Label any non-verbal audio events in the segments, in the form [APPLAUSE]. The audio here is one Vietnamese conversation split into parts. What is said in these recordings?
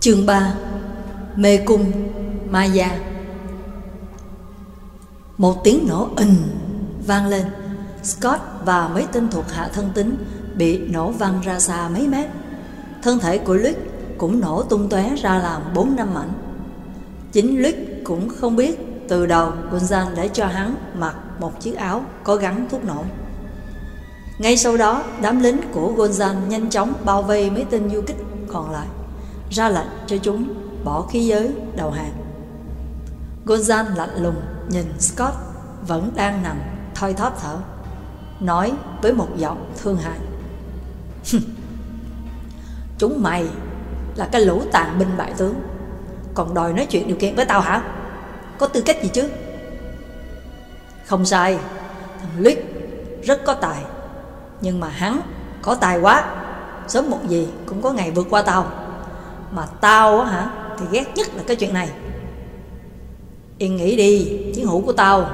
Chương 3 Mê cung Maya. Một tiếng nổ ình vang lên. Scott và mấy tên thuộc hạ thân tín bị nổ văng ra xa mấy mét. Thân thể của Luke cũng nổ tung tóe ra làm bốn năm mảnh. Chính Luke cũng không biết từ đầu Gunzan đã cho hắn mặc một chiếc áo có gắn thuốc nổ. Ngay sau đó, đám lính của Gunzan nhanh chóng bao vây mấy tên du kích còn lại, ra lệnh cho chúng bỏ khí giới đầu hàng. Gozan lạnh lùng nhìn Scott vẫn đang nằm thoi thóp thở, nói với một giọng thương hại. chúng mày là cái lũ tàn binh bại tướng, còn đòi nói chuyện điều kiện với tao hả? Có tư cách gì chứ? Không sai, thằng Lick rất có tài nhưng mà hắn có tài quá Sớm một gì cũng có ngày vượt qua tao mà tao á hả Thì ghét nhất là cái chuyện này. Yên nghĩ đi Chiến hữu của tao.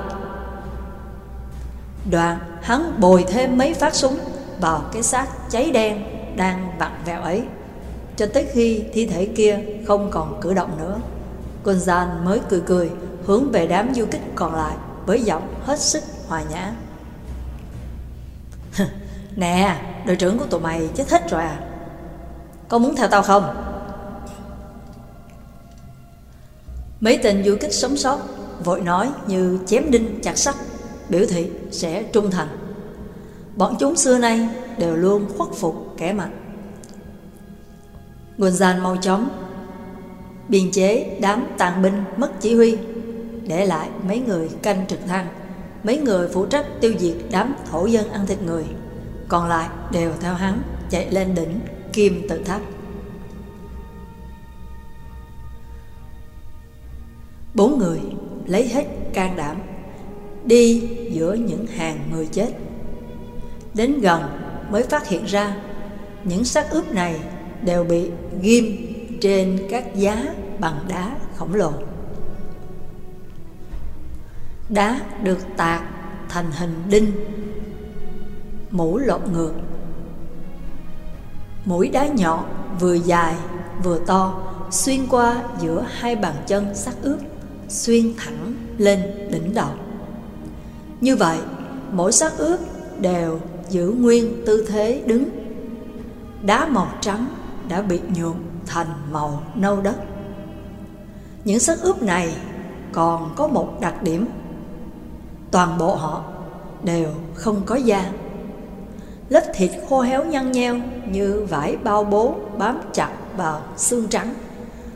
Đoạn hắn bồi thêm mấy phát súng Vào cái xác cháy đen Đang vặn vẹo ấy. Cho tới khi thi thể kia Không còn cử động nữa Gonzan mới cười cười Hướng về đám du kích còn lại Với giọng hết sức hòa nhã. [LAUGHS] Nè, đội trưởng của tụi mày chết hết rồi à? Có muốn theo tao không? Mấy tên du kích sống sót, Vội nói như chém đinh chặt sắt, Biểu thị sẽ trung thành. Bọn chúng xưa nay đều luôn khuất phục kẻ mạnh Gunzan mau chóng. Biên chế đám tàn binh mất chỉ huy, Để lại mấy người canh trực thăng, Mấy người phụ trách tiêu diệt đám thổ dân ăn thịt người. Còn lại đều theo hắn chạy lên đỉnh kim tự tháp. Bốn người lấy hết can đảm, đi giữa những hàng người chết. Đến gần mới phát hiện ra, những xác ướp này đều bị ghim trên các giá bằng đá khổng lồ. Đá được tạc thành hình đinh, mũ lộn ngược mũi đá nhọn vừa dài vừa to, xuyên qua giữa hai bàn chân sắc ướp xuyên thẳng lên đỉnh đầu. Như vậy, mỗi xác ướp đều giữ nguyên tư thế đứng. Đá màu trắng đã bị nhuộm thành màu nâu đất. Những xác ướp này còn có một đặc điểm. Toàn bộ họ đều không có da. Lớp thịt khô héo nhăn nheo như vải bao bố bám chặt vào xương trắng,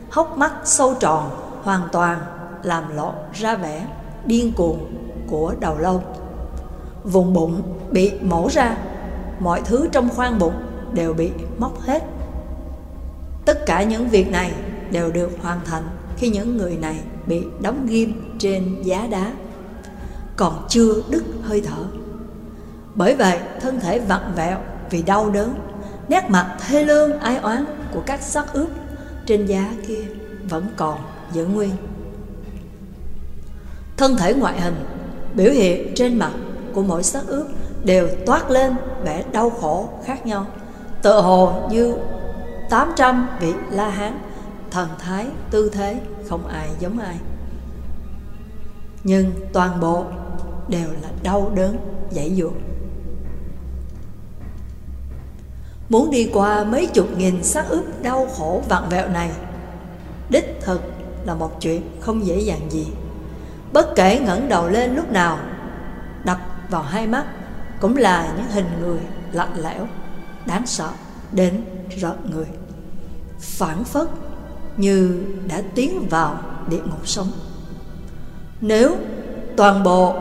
hốc mắt sâu tròn hoàn toàn làm lộ ra vẻ điên cuồng của đầu lâu. Vùng bụng bị mổ ra, mọi thứ trong khoang bụng đều bị móc hết. Tất cả những việc này đều được hoàn thành khi những người này bị đóng ghim trên giá đá. Còn chưa đứt hơi thở. Bởi vậy, thân thể vặn vẹo vì đau đớn, Nét mặt thê lương ai oán của các xác ướp trên giá kia vẫn còn giữ nguyên. Thân thể ngoại hình biểu hiện trên mặt của mỗi xác ướp đều toát lên vẻ đau khổ khác nhau. Tự hồ như 800 vị La Hán Thần thái, tư thế không ai giống ai. Nhưng toàn bộ đều là đau đớn, dãy dụa Muốn đi qua mấy chục nghìn xác ướp đau khổ vặn vẹo này Đích thực là một chuyện không dễ dàng gì. Bất kể ngẩng đầu lên lúc nào, Đập vào hai mắt Cũng là những hình người lạnh lẽo, Đáng sợ đến rợn người. Phản phất như đã tiến vào địa ngục sống. Nếu toàn bộ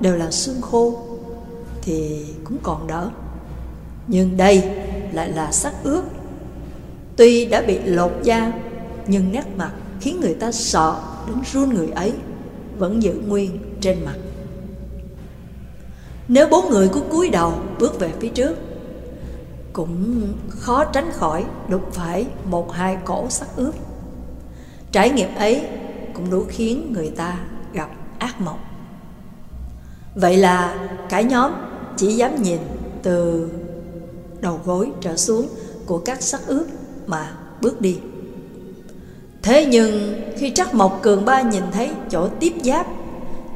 đều là xương khô Thì cũng còn đỡ. Nhưng đây lại là xác ướp. Tuy đã bị lột da, Nhưng nét mặt khiến người ta sợ đến run người ấy. Vẫn giữ nguyên trên mặt. Nếu bốn người cứ cúi đầu bước về phía trước, Cũng khó tránh khỏi đụng phải một hai cổ sắc ướp Trải nghiệm ấy cũng đủ khiến người ta gặp ác mộng. Vậy là cả nhóm chỉ dám nhìn từ đầu gối trở xuống của các sắc ướp mà bước đi. Thế nhưng, khi Trắc Mộc Cường Ba nhìn thấy chỗ tiếp giáp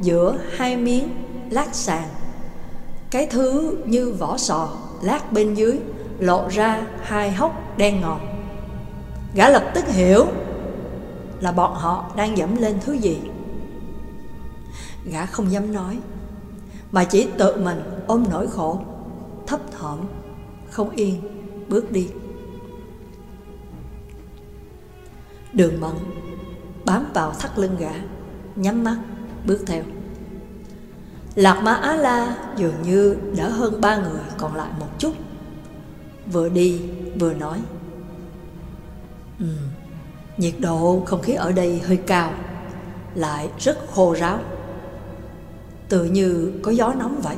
giữa hai miếng lát sàn, Cái thứ như vỏ sò lát bên dưới lộ ra hai hốc đen ngòm. Gã lập tức hiểu là bọn họ đang dẫm lên thứ gì. Gã không dám nói, Mà chỉ tự mình ôm nỗi khổ, Thấp thỏm, Không yên, Bước đi. Đường mẫn Bám vào thắt lưng gã Nhắm mắt bước theo. Lạc Ma Á La dường như đỡ hơn ba người còn lại một chút. Vừa đi vừa nói. Ừ, Nhiệt độ không khí ở đây hơi cao Lại rất khô ráo. Tự như có gió nóng vậy.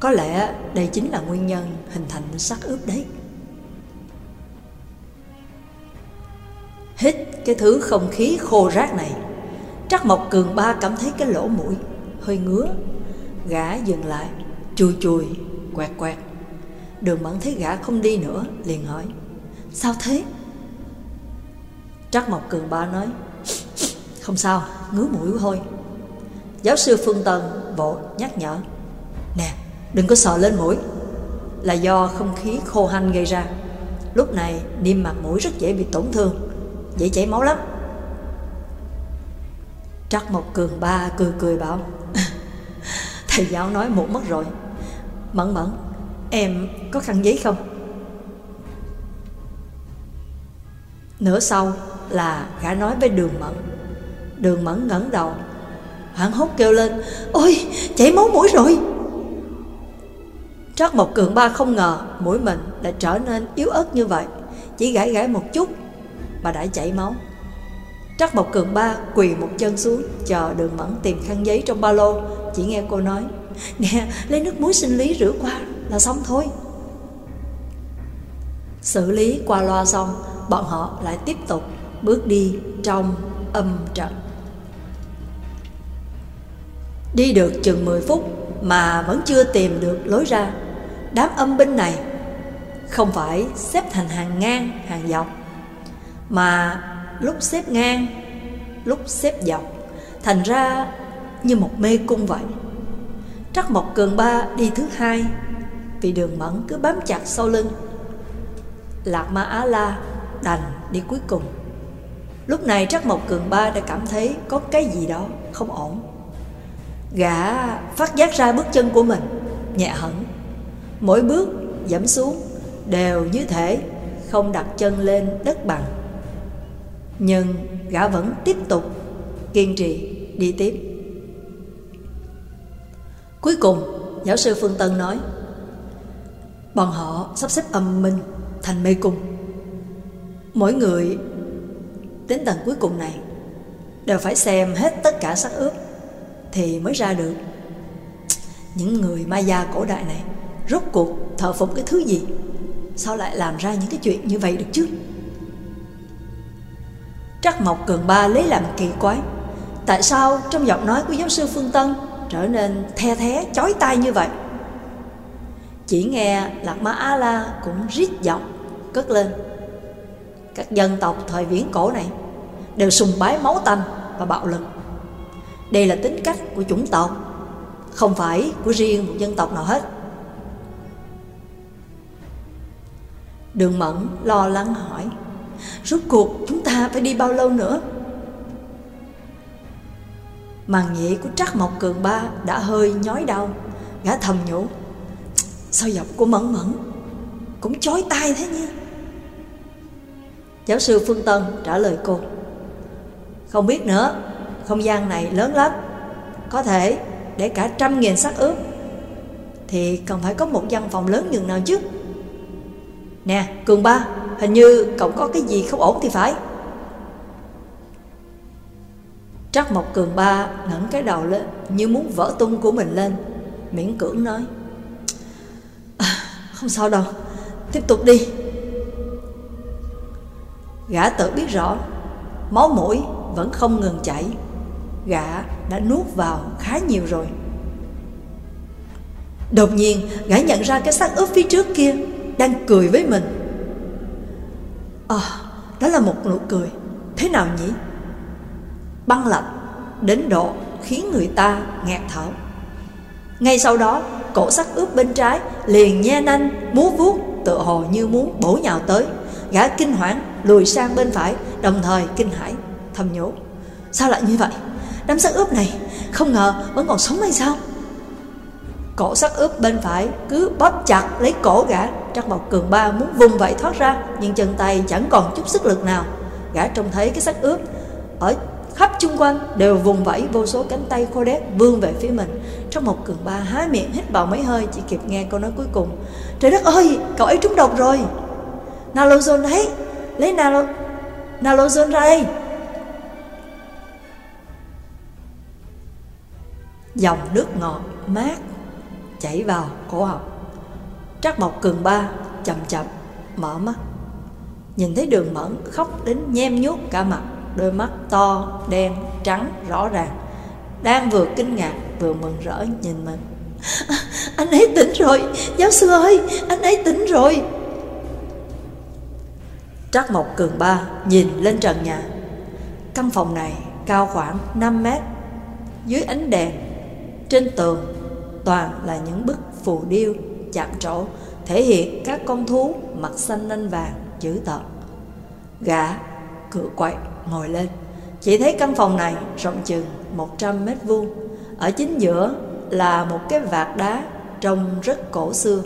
Có lẽ đây chính là nguyên nhân hình thành sắc ướp đấy. Cái thứ không khí khô rác này. Trắc Mộc Cường Ba cảm thấy cái lỗ mũi, hơi ngứa. Gã dừng lại, Chùi chùi, Quẹt quẹt. Đường mẫn thấy gã không đi nữa, Liền hỏi, Sao thế? Trắc Mộc Cường Ba nói, Không sao, Ngứa mũi thôi. Giáo sư Phương tần bộ nhắc nhở, Nè, đừng có sợ lên mũi, Là do không khí khô hanh gây ra. Lúc này niêm mặt mũi rất dễ bị tổn thương. Dễ chảy máu lắm. Trắc Mộc Cường Ba cười cười bảo, [LAUGHS] Thầy giáo nói một mất rồi. Mẫn mẫn, Em có khăn giấy không? Nửa sau là gã nói với đường mẫn. Đường mẫn ngẩng đầu, Hoảng hốt kêu lên, Ôi, chảy máu mũi rồi. Trắc Mộc Cường Ba không ngờ mũi mình đã trở nên yếu ớt như vậy. Chỉ gãi gãi một chút mà đã chảy máu. Trắc Mộc Cường Ba quỳ một chân xuống Chờ đường mẫn tìm khăn giấy trong ba lô. Chỉ nghe cô nói Nè lấy nước muối sinh lý rửa qua là xong thôi. Xử lý qua loa xong Bọn họ lại tiếp tục bước đi trong âm trận. Đi được chừng 10 phút mà vẫn chưa tìm được lối ra. Đám âm binh này không phải xếp thành hàng ngang, hàng dọc. Mà lúc xếp ngang, lúc xếp dọc Thành ra như một mê cung vậy. Trắc Mộc Cường Ba đi thứ hai Vì đường mẫn cứ bám chặt sau lưng. Lạc Ma Á La đành đi cuối cùng. Lúc này Trắc Mộc Cường Ba đã cảm thấy có cái gì đó không ổn. Gã phát giác ra bước chân của mình Nhẹ hẳn. Mỗi bước giảm xuống Đều như thể không đặt chân lên đất bằng. Nhưng gã vẫn tiếp tục Kiên trì đi tiếp. Cuối cùng, Giáo sư Phương Tân nói, Bọn họ sắp xếp âm minh Thành mê cung. Mỗi người Đến tầng cuối cùng này Đều phải xem hết tất cả sắc ướp thì mới ra được. Những người Maya cổ đại này rốt cuộc thờ phụng cái thứ gì? Sao lại làm ra những cái chuyện như vậy được chứ? Trắc Mộc Cường Ba lấy làm kỳ quái. Tại sao trong giọng nói của giáo sư Phương Tân Trở nên the thé, chói tai như vậy? Chỉ nghe Lạc Ma A-la cũng rít giọng Cất lên. Các dân tộc thời viễn cổ này Đều sùng bái máu tanh và bạo lực. Đây là tính cách của chủng tộc Không phải của riêng một dân tộc nào hết. Đường Mẫn lo lắng hỏi. Rốt cuộc chúng ta phải đi bao lâu nữa? Màn nhị của Trắc Mộc Cường Ba đã hơi nhói đau. Gã thầm nhủ, Sao giọng của Mẫn Mẫn Cũng chói tai thế nhỉ? Giáo sư Phương Tân trả lời cô, Không biết nữa, không gian này lớn lắm. Có thể để cả trăm nghìn xác ướp Thì cần phải có một văn phòng lớn nhường nào chứ? Nè, Cường Ba Hình như cậu có cái gì không ổn thì phải. Trắc Mộc Cường Ba ngẩng cái đầu lên Như muốn vỡ tung của mình lên Miễn cưỡng nói à, Không sao đâu Tiếp tục đi. Gã tự biết rõ Máu mũi vẫn không ngừng chảy gã đã nuốt vào khá nhiều rồi. Đột nhiên gã nhận ra cái xác ướp phía trước kia Đang cười với mình. À Đó là một nụ cười. Thế nào nhỉ? Băng lạnh Đến độ khiến người ta ngạt thở. Ngay sau đó, Cổ sắt ướp bên trái Liền nhe nanh, múa vuốt Tự hồ như muốn bổ nhào tới. Gã kinh hoảng lùi sang bên phải, Đồng thời kinh hãi, thầm nhủ, Sao lại như vậy? Đám sắt ướp này không ngờ vẫn còn sống hay sao? Cổ sắt ướp bên phải cứ bóp chặt lấy cổ gã Trắc Mộc Cường Ba muốn vùng vẫy thoát ra, Nhưng chân tay chẳng còn chút sức lực nào. Gã trông thấy cái xác ướp Ở khắp chung quanh đều vùng vẫy vô số cánh tay khô đét vươn về phía mình. Trắc Mộc Cường Ba há miệng hít vào mấy hơi, Chỉ kịp nghe câu nói cuối cùng, Trời đất ơi, cậu ấy trúng độc rồi. Nalozone đấy, Lấy nalo Nalozone ra đây. Dòng nước ngọt mát chảy vào cổ họng trác Mộc Cường Ba chậm chậm mở mắt. Nhìn thấy đường mẫn khóc đến nhem nhuốc cả mặt Đôi mắt to, đen, trắng, rõ ràng. Đang vừa kinh ngạc vừa mừng rỡ nhìn mình. À, [LAUGHS] Anh ấy tỉnh rồi, giáo sư ơi, anh ấy tỉnh rồi. Trác Mộc Cường Ba nhìn lên trần nhà. Căn phòng này cao khoảng 5 mét Dưới ánh đèn. Trên tường toàn là những bức phù điêu chạm trổ thể hiện các con thú mặt xanh lên vàng dữ tợn. Gã cửa quậy ngồi lên, chỉ thấy căn phòng này rộng chừng 100 mét vuông, ở chính giữa là một cái vạt đá trông rất cổ xưa.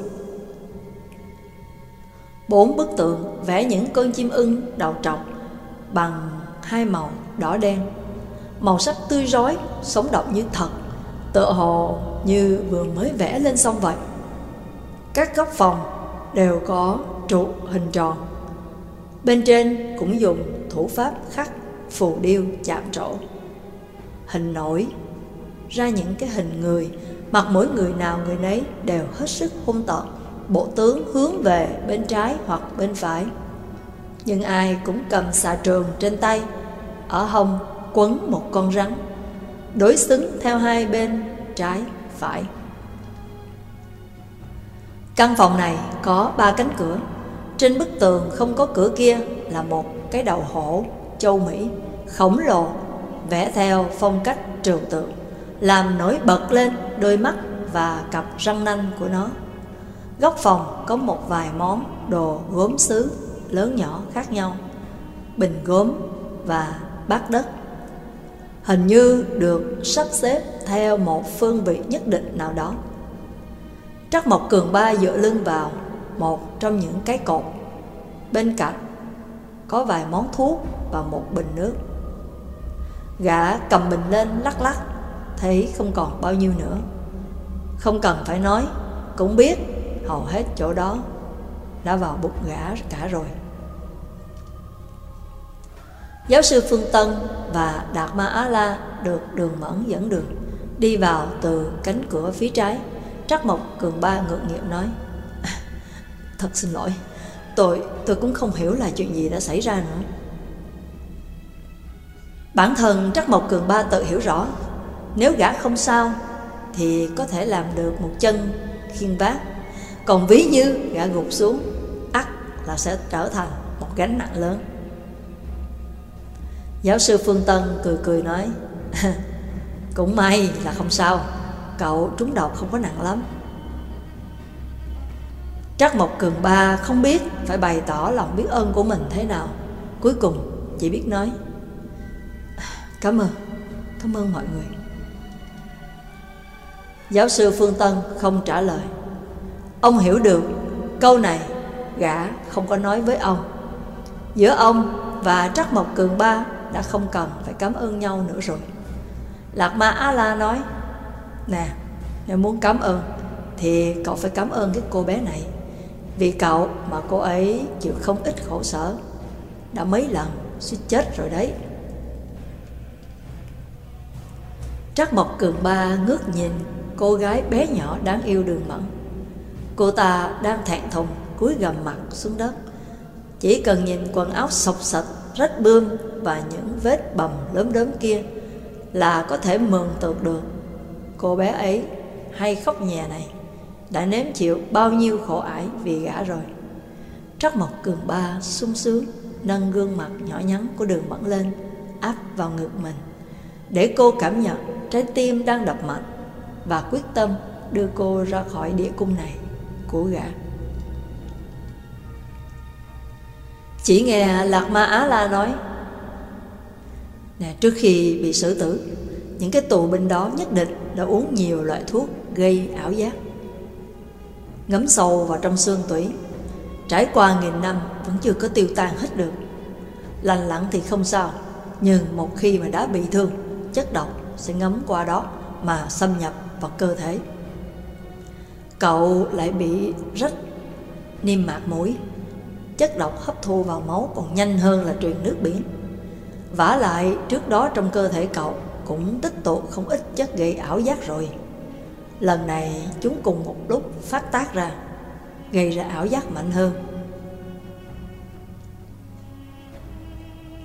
Bốn bức tượng vẽ những con chim ưng đầu trọc bằng hai màu đỏ đen, màu sắc tươi rói, sống động như thật, tựa hồ như vừa mới vẽ lên xong vậy. Các góc phòng đều có trụ hình tròn. Bên trên cũng dùng thủ pháp khắc phù điêu chạm trổ. Hình nổi ra những cái hình người, mặt mỗi người nào người nấy đều hết sức hung tợn, bộ tướng hướng về bên trái hoặc bên phải. Nhưng ai cũng cầm xà trường trên tay, ở hông quấn một con rắn, đối xứng theo hai bên trái phải. Căn phòng này có ba cánh cửa. Trên bức tường không có cửa kia là một cái đầu hổ châu Mỹ khổng lồ vẽ theo phong cách trừu tượng, làm nổi bật lên đôi mắt và cặp răng nanh của nó. Góc phòng có một vài món đồ gốm sứ lớn nhỏ khác nhau, bình gốm và bát đất hình như được sắp xếp theo một phương vị nhất định nào đó. Trắc Mộc Cường Ba dựa lưng vào một trong những cái cột. Bên cạnh có vài món thuốc và một bình nước. Gã cầm bình lên lắc lắc, thấy không còn bao nhiêu nữa. Không cần phải nói, cũng biết hầu hết chỗ đó đã vào bụng gã cả rồi. Giáo sư Phương Tân và Đạt Ma Á La được đường mẫn dẫn đường Đi vào từ cánh cửa phía trái Trắc Mộc Cường Ba ngượng nghịu nói à, Thật xin lỗi, Tôi tôi cũng không hiểu là chuyện gì đã xảy ra nữa. Bản thân Trắc Mộc Cường Ba tự hiểu rõ, Nếu gã không sao Thì có thể làm được một chân khiên vác, Còn ví như gã gục xuống, ắt là sẽ trở thành một gánh nặng lớn. Giáo sư Phương Tân cười cười nói, [LAUGHS] Cũng may là không sao. Cậu trúng độc không có nặng lắm. Trắc Mộc Cường Ba không biết phải bày tỏ lòng biết ơn của mình thế nào. Cuối cùng chỉ biết nói Cảm ơn, cảm ơn mọi người. Giáo sư Phương Tân không trả lời. Ông hiểu được câu này gã không có nói với ông. Giữa ông và Trắc Mộc Cường Ba đã không cần phải cảm ơn nhau nữa rồi. Lạc Ma A La nói Nè nếu muốn cảm ơn. Thì cậu phải cảm ơn cái cô bé này. Vì cậu mà cô ấy chịu không ít khổ sở. Đã mấy lần, suýt chết rồi đấy. Trác Mộc Cường Ba ngước nhìn cô gái bé nhỏ đáng yêu đường mẫn. Cô ta đang thẹn thùng, cúi gầm mặt xuống đất. Chỉ cần nhìn quần áo sọc sạch, rách bươm và những vết bầm lớn đớm kia là có thể mường tượng được cô bé ấy hay khóc nhè này đã nếm chịu bao nhiêu khổ ải vì gã rồi. Trắc Mộc Cường Ba sung sướng, nâng gương mặt nhỏ nhắn của đường mẫn lên, áp vào ngực mình, để cô cảm nhận trái tim đang đập mạnh và quyết tâm đưa cô ra khỏi địa cung này của gã chỉ nghe lạc ma á la nói, nè, trước khi bị xử tử, những cái tù binh đó nhất định đã uống nhiều loại thuốc gây ảo giác. Ngấm sâu vào trong xương tủy, trải qua nghìn năm vẫn chưa có tiêu tan hết được. Lành lặn thì không sao, nhưng một khi mà đã bị thương, chất độc sẽ ngấm qua đó mà xâm nhập vào cơ thể. Cậu lại bị rách niêm mạc mũi, chất độc hấp thu vào máu còn nhanh hơn là truyền nước biển. Vả lại trước đó trong cơ thể cậu cũng tích tụ không ít chất gây ảo giác rồi. Lần này chúng cùng một lúc phát tác ra gây ra ảo giác mạnh hơn.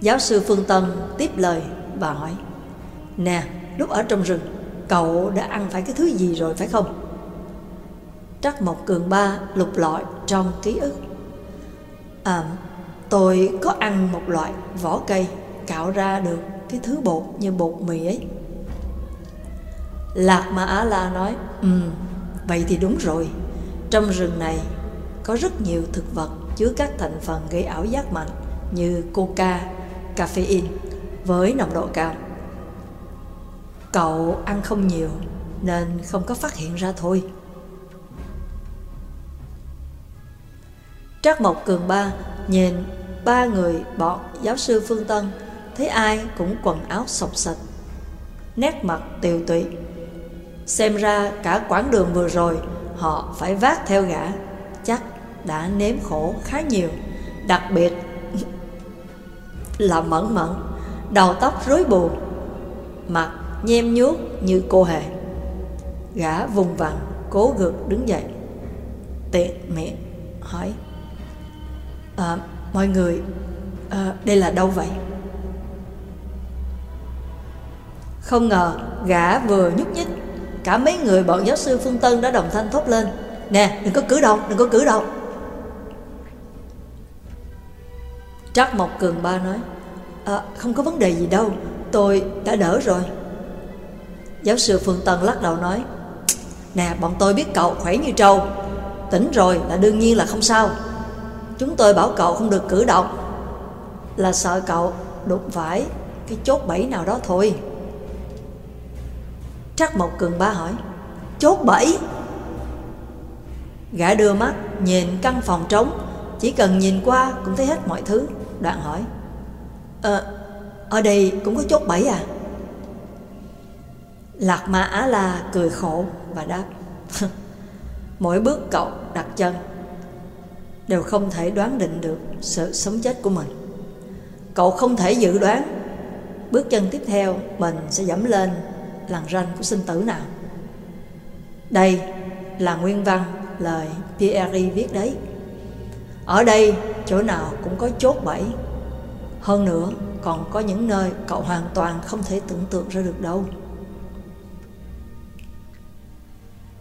Giáo sư phương tân tiếp lời và hỏi nè lúc ở trong rừng cậu đã ăn phải cái thứ gì rồi phải không? Trắc mộc cường ba lục lọi trong ký ức. À, tôi có ăn một loại vỏ cây cạo ra được cái thứ bột như bột mì ấy Lạc Ma Á La nói Ừ, vậy thì đúng rồi Trong rừng này có rất nhiều thực vật chứa các thành phần gây ảo giác mạnh như coca, caffeine với nồng độ cao. Cậu ăn không nhiều nên không có phát hiện ra thôi. Trác Mộc Cường Ba nhìn ba người bọn giáo sư Phương Tân thấy ai cũng quần áo sọc sạch, nét mặt tiều tụy. Xem ra cả quãng đường vừa rồi họ phải vác theo gã, chắc đã nếm khổ khá nhiều, đặc biệt là mẫn mẫn, đầu tóc rối bù, mặt nhem nhuốc như cô hề. Gã vùng vằng, cố gượng đứng dậy, tiện miệng hỏi à, mọi người à, đây là đâu vậy không ngờ gã vừa nhúc nhích. Cả mấy người bọn giáo sư phương tân đã đồng thanh thốt lên. Nè đừng có cử động đừng có cử động. Trắc mộc cường ba nói à, không có vấn đề gì đâu tôi đã đỡ rồi. Giáo sư phương tân lắc đầu nói nè bọn tôi biết cậu khỏe như trâu. Tỉnh rồi là đương nhiên là không sao. Chúng tôi bảo cậu không được cử động. Là sợ cậu đụng phải cái chốt bẫy nào đó thôi. Trắc Mộc Cường Ba hỏi Chốt bẫy? Gã đưa mắt nhìn căn phòng trống Chỉ cần nhìn qua cũng thấy hết mọi thứ. Đoạn hỏi Ờ, ở đây cũng có chốt bẫy à? Lạc Ma Á La cười khổ và đáp [LAUGHS] Mỗi bước cậu đặt chân đều không thể đoán định được sự sống chết của mình. Cậu không thể dự đoán. Bước chân tiếp theo mình sẽ dẫm lên làn ranh của sinh tử nào. Đây là nguyên văn lời Pierre viết đấy. Ở đây, chỗ nào cũng có chốt bẫy. Hơn nữa, còn có những nơi cậu hoàn toàn không thể tưởng tượng ra được đâu.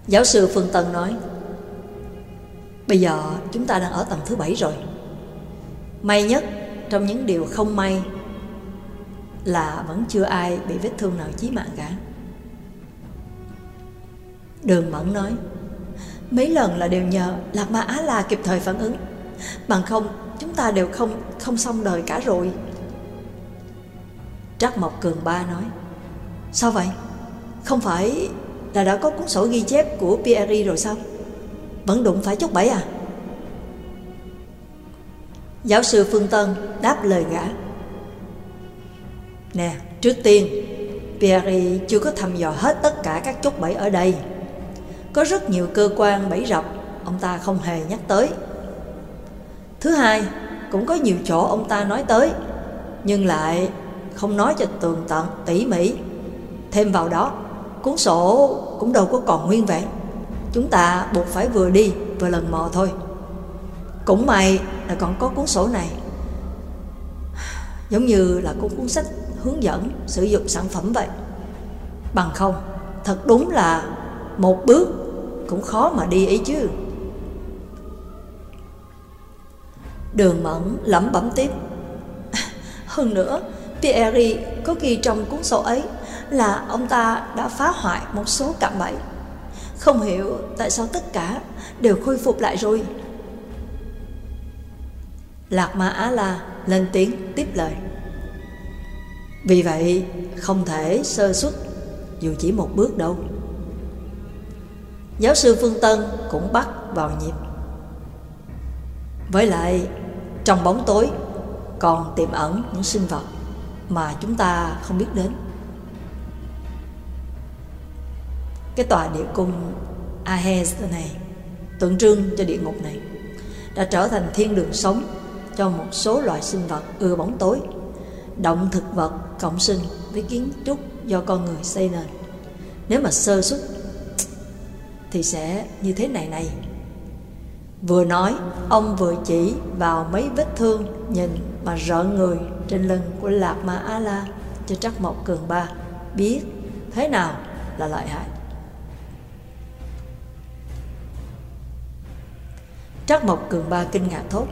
Giáo sư Phương Tân nói, Bây giờ chúng ta đang ở tầng thứ bảy rồi May nhất, trong những điều không may Là vẫn chưa ai bị vết thương nào chí mạng cả Đường Mẫn nói, Mấy lần là đều nhờ Lạc Ma Á La kịp thời phản ứng Bằng không, chúng ta đều không không xong đời cả rồi Trắc Mộc Cường Ba nói, Sao vậy? Không phải là đã có cuốn sổ ghi chép của Pierre rồi sao? Vẫn đụng phải chốt bẫy à Giáo sư Phương Tân đáp lời gã Nè, trước tiên, Pierre chưa có thăm dò hết tất cả các chốt bẫy ở đây có rất nhiều cơ quan bẫy rập, Ông ta không hề nhắc tới. Thứ hai, Cũng có nhiều chỗ ông ta nói tới, Nhưng lại không nói cho tường tận tỉ mỉ. Thêm vào đó, Cuốn sổ cũng đâu có còn nguyên vẹn. Chúng ta buộc phải vừa đi, vừa lần mò thôi. Cũng may là còn có cuốn sổ này. Giống như là cuốn cuốn sách hướng dẫn sử dụng sản phẩm vậy. Bằng không, Thật đúng là một bước cũng khó mà đi ấy chứ Đường mẫn lẩm bẩm tiếp [LAUGHS] Hơn nữa, Pierre có ghi trong cuốn sổ ấy là ông ta đã phá hoại một số cạm bẫy. Không hiểu tại sao tất cả đều khôi phục lại rồi. Lạc Ma Á La lên tiếng tiếp lời. Vì vậy không thể sơ xuất dù chỉ một bước đâu. Giáo sư Phương Tân cũng bắt vào nhịp. Với lại trong bóng tối còn tiềm ẩn những sinh vật mà chúng ta không biết đến. Cái tòa địa cung Ahes này tượng trưng cho địa ngục này đã trở thành thiên đường sống cho một số loài sinh vật ưa bóng tối, động thực vật cộng sinh với kiến trúc do con người xây nền. Nếu mà sơ xuất thì sẽ như thế này này. Vừa nói, ông vừa chỉ vào mấy vết thương nhìn mà rợn người trên lưng của Lạc Ma a La cho Trắc Mộc Cường Ba biết thế nào là lợi hại. Trắc Mộc Cường Ba kinh ngạc thốt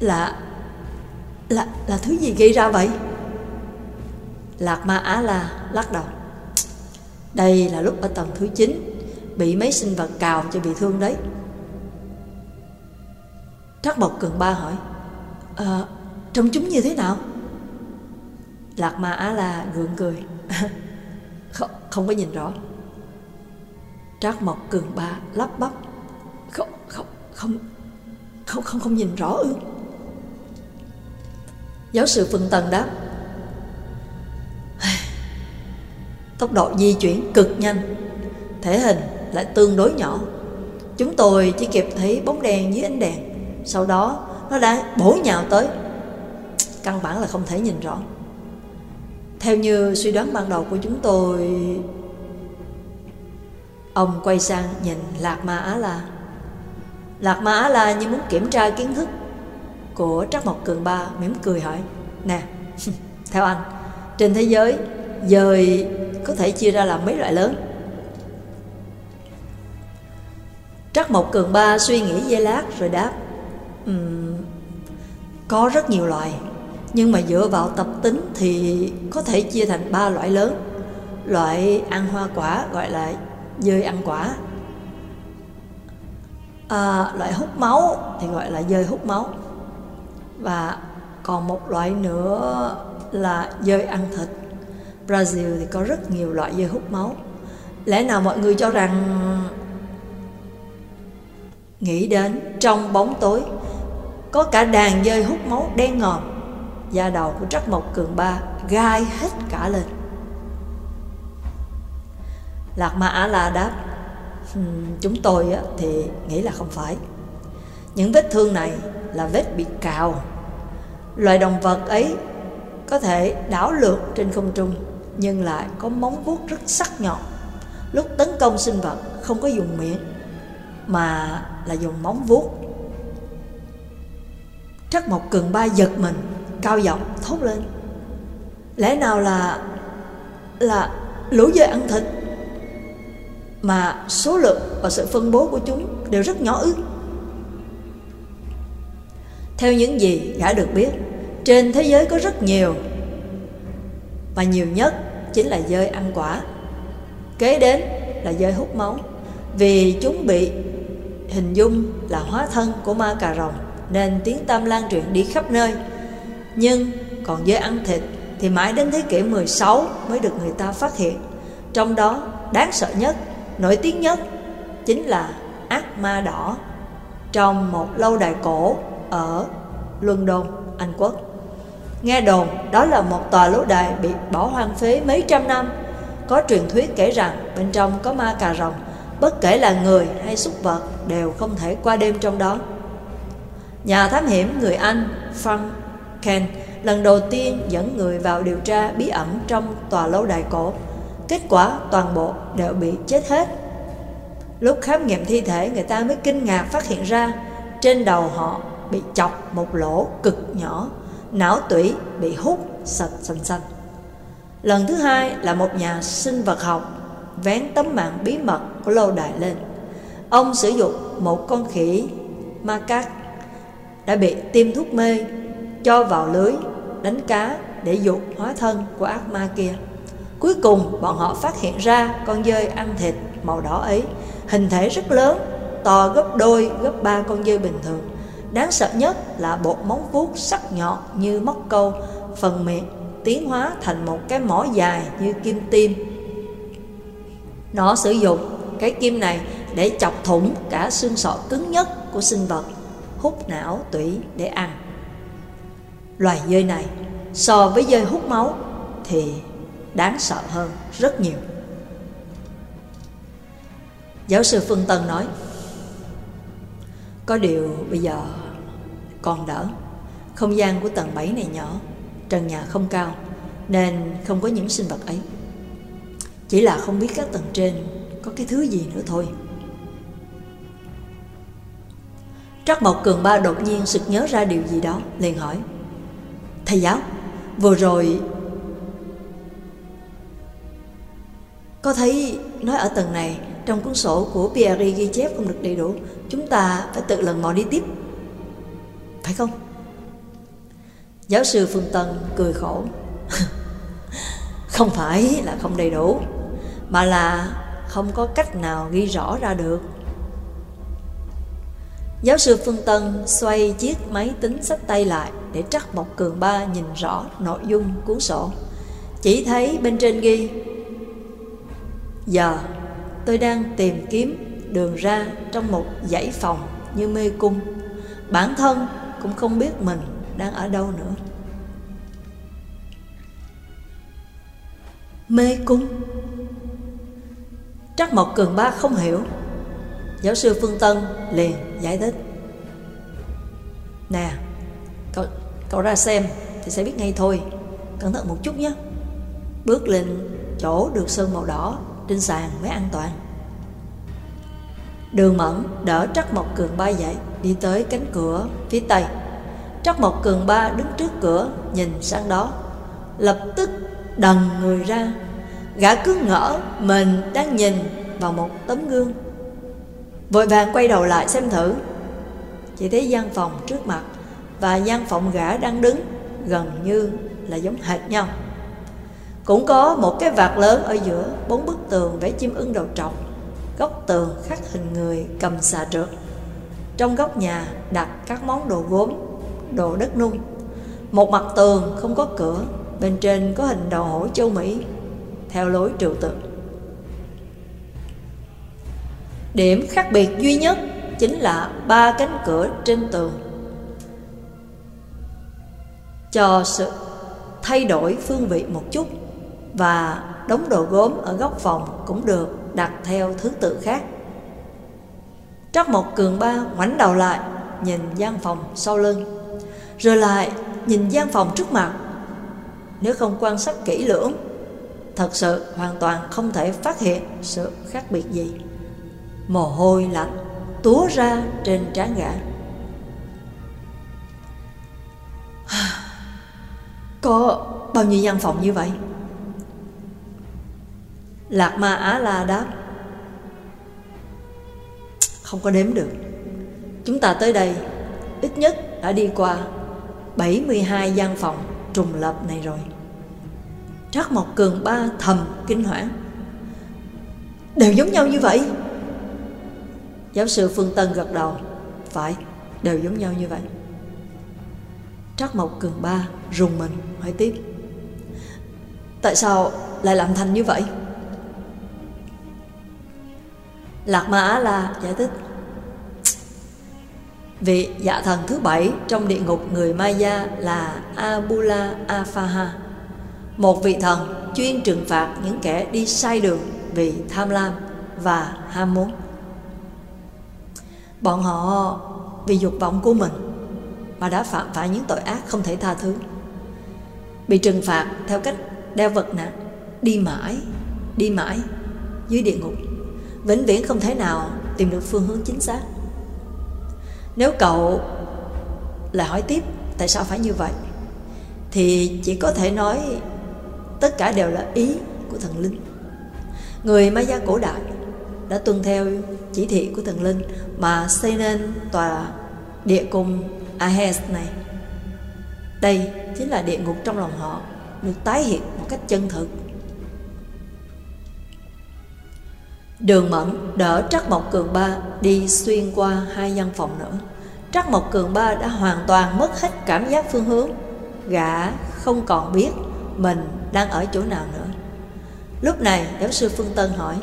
Là Là là thứ gì gây ra vậy Lạc Ma Á La lắc đầu Đây là lúc ở tầng thứ 9 Bị mấy sinh vật cào cho bị thương đấy. Trác Mộc Cường Ba hỏi à, Trông chúng như thế nào? Lạc Ma Á La gượng cười. [LAUGHS] không, không có nhìn rõ. Trác Mộc Cường Ba lắp bắp Không, không, không không không không nhìn rõ ư? Giáo sư phương tần đáp tốc độ di chuyển cực nhanh thể hình lại tương đối nhỏ. Chúng tôi chỉ kịp thấy bóng đèn dưới ánh đèn. Sau đó nó đã bổ nhào tới. Căn bản là không thể nhìn rõ. Theo như suy đoán ban đầu của chúng tôi ông quay sang nhìn lạc ma á la. Lạc Mã là như muốn kiểm tra kiến thức của Trắc Mộc Cường Ba mỉm cười hỏi Nè, [LAUGHS] theo anh, trên thế giới dời có thể chia ra làm mấy loại lớn? Trắc Mộc Cường Ba suy nghĩ dây lát rồi đáp um, Có rất nhiều loại Nhưng mà dựa vào tập tính thì có thể chia thành ba loại lớn. Loại ăn hoa quả gọi là dơi ăn quả. À, loại hút máu thì gọi là dơi hút máu. Và còn một loại nữa là dơi ăn thịt. Brazil thì có rất nhiều loại dơi hút máu. Lẽ nào mọi người cho rằng nghĩ đến trong bóng tối. Có cả đàn dơi hút máu đen ngòm, da đầu của trắc mộc cường ba gai hết cả lên. Lạc ma á la đáp chúng tôi thì nghĩ là không phải. Những vết thương này là vết bị cào. Loài động vật ấy có thể đảo lượt trên không trung, nhưng lại có móng vuốt rất sắc nhọn. Lúc tấn công sinh vật không có dùng miệng mà là dùng móng vuốt. Trắc mộc cường ba giật mình, cao giọng thốt lên, lẽ nào là là lũ dơi ăn thịt? Mà số lượng và sự phân bố của chúng đều rất nhỏ ư? Theo những gì gã được biết, trên thế giới có rất nhiều và nhiều nhất chính là dơi ăn quả, kế đến là dơi hút máu, vì chúng bị hình dung là hóa thân của ma cà rồng nên tiếng tam lan truyền đi khắp nơi nhưng còn giới ăn thịt thì mãi đến thế kỷ 16 mới được người ta phát hiện trong đó đáng sợ nhất nổi tiếng nhất chính là ác ma đỏ trong một lâu đài cổ ở London, Anh Quốc. Nghe đồn đó là một tòa lâu đài bị bỏ hoang phế mấy trăm năm. Có truyền thuyết kể rằng bên trong có ma cà rồng, bất kể là người hay súc vật đều không thể qua đêm trong đó. Nhà thám hiểm người Anh Frank Ken lần đầu tiên dẫn người vào điều tra bí ẩn trong tòa lâu đài cổ Kết quả toàn bộ đều bị chết hết Lúc khám nghiệm thi thể, người ta mới kinh ngạc phát hiện ra Trên đầu họ bị chọc một lỗ cực nhỏ, Não tủy bị hút sạch sành sạch. Lần thứ hai là một nhà sinh vật học Vén tấm mạng bí mật của lâu đài lên Ông sử dụng một con khỉ ma cát Đã bị tiêm thuốc mê Cho vào lưới đánh cá để dụ hóa thân của ác ma kia. Cuối cùng bọn họ phát hiện ra con dơi ăn thịt màu đỏ ấy, hình thể rất lớn, to gấp đôi, gấp ba con dơi bình thường. Đáng sợ nhất là bộ móng vuốt sắc nhọn như móc câu, phần miệng tiến hóa thành một cái mỏ dài như kim tiêm. Nó sử dụng cái kim này để chọc thủng cả xương sọ cứng nhất của sinh vật, hút não tủy để ăn. Loài dơi này so với dơi hút máu thì đáng sợ hơn rất nhiều. Giáo sư Phương Tân nói Có điều bây giờ còn đỡ Không gian của tầng 7 này nhỏ Trần nhà không cao Nên không có những sinh vật ấy chỉ là không biết các tầng trên Có cái thứ gì nữa thôi Trắc Mộc Cường Ba đột nhiên sực nhớ ra điều gì đó, liền hỏi, Thầy giáo, Vừa rồi Có thấy nói ở tầng này, Trong cuốn sổ của Pierre ghi chép không được đầy đủ, Chúng ta phải tự lần mò đi tiếp, Phải không? Giáo sư Phương Tân cười khổ, [LAUGHS] Không phải là không đầy đủ mà là không có cách nào ghi rõ ra được. Giáo sư Phương Tân xoay chiếc máy tính sách tay lại Để trắc một cường ba nhìn rõ nội dung cuốn sổ. Chỉ thấy bên trên ghi, Giờ tôi đang tìm kiếm đường ra trong một dãy phòng như mê cung. Bản thân cũng không biết mình đang ở đâu nữa. Mê cung? Trắc Mộc Cường Ba không hiểu. Giáo sư Phương Tân liền giải thích. Nè cậu, cậu ra xem Thì sẽ biết ngay thôi. Cẩn thận một chút nhé. Bước lên chỗ được sơn màu đỏ Trên sàn mới an toàn. Đường Mẫn đỡ Trắc Mộc Cường Ba dậy Đi tới cánh cửa phía tây. Trắc Mộc Cường Ba đứng trước cửa Nhìn sang đó. Lập tức đần người ra Gã cứ ngỡ mình đang nhìn vào một tấm gương. Vội vàng quay đầu lại xem thử. Chỉ thấy gian phòng trước mặt Và gian phòng gã đang đứng Gần như là giống hệt nhau. Cũng có một cái vạt lớn ở giữa Bốn bức tường vẽ chim ưng đầu trọc, Góc tường khắc hình người cầm xà trượt. Trong góc nhà đặt các món đồ gốm, Đồ đất nung. Một mặt tường không có cửa, Bên trên có hình đầu hổ châu Mỹ. Theo lối trừu tượng. Điểm khác biệt duy nhất chính là ba cánh cửa trên tường. Cho sự thay đổi phương vị một chút và đống đồ gốm ở góc phòng cũng được đặt theo thứ tự khác. Trắc một cường ba ngoảnh đầu lại, nhìn gian phòng sau lưng, rồi lại nhìn gian phòng trước mặt. Nếu không quan sát kỹ lưỡng thật sự hoàn toàn không thể phát hiện sự khác biệt gì. Mồ hôi lạnh túa ra trên trán gã. [SIGHS] Có bao nhiêu văn phòng như vậy? Lạc ma á la đáp. Không có đếm được. Chúng ta tới đây ít nhất đã đi qua 72 gian phòng trùng lập này rồi. Trác Mộc Cường ba thầm kinh hoảng. Đều giống nhau như vậy. Giáo sư Phương Tân gật đầu. Phải, đều giống nhau như vậy. Trắc Mộc Cường Ba rùng mình hỏi tiếp. Tại sao lại làm thành như vậy? Lạc Ma Á La giải thích. Vị dạ thần thứ bảy trong địa ngục người Maya là Abula Afaha. Một vị thần chuyên trừng phạt những kẻ đi sai đường vì tham lam và ham muốn Bọn họ vì dục vọng của mình mà đã phạm phải những tội ác không thể tha thứ. Bị trừng phạt theo cách đeo vật nặng, đi mãi, đi mãi dưới địa ngục, vĩnh viễn không thể nào tìm được phương hướng chính xác. Nếu cậu lại hỏi tiếp tại sao phải như vậy, thì chỉ có thể nói tất cả đều là ý của thần linh. Người Maya cổ đại đã tuân theo chỉ thị của thần linh mà xây nên tòa địa cung Ahes này. Đây chính là địa ngục trong lòng họ, Được tái hiện một cách chân thực Đường Mẫn đỡ Trắc Mộc Cường Ba đi xuyên qua hai văn phòng nữa Trắc Mộc Cường Ba đã hoàn toàn mất hết cảm giác phương hướng Gã không còn biết mình đang ở chỗ nào nữa? Lúc này giáo sư Phương Tân hỏi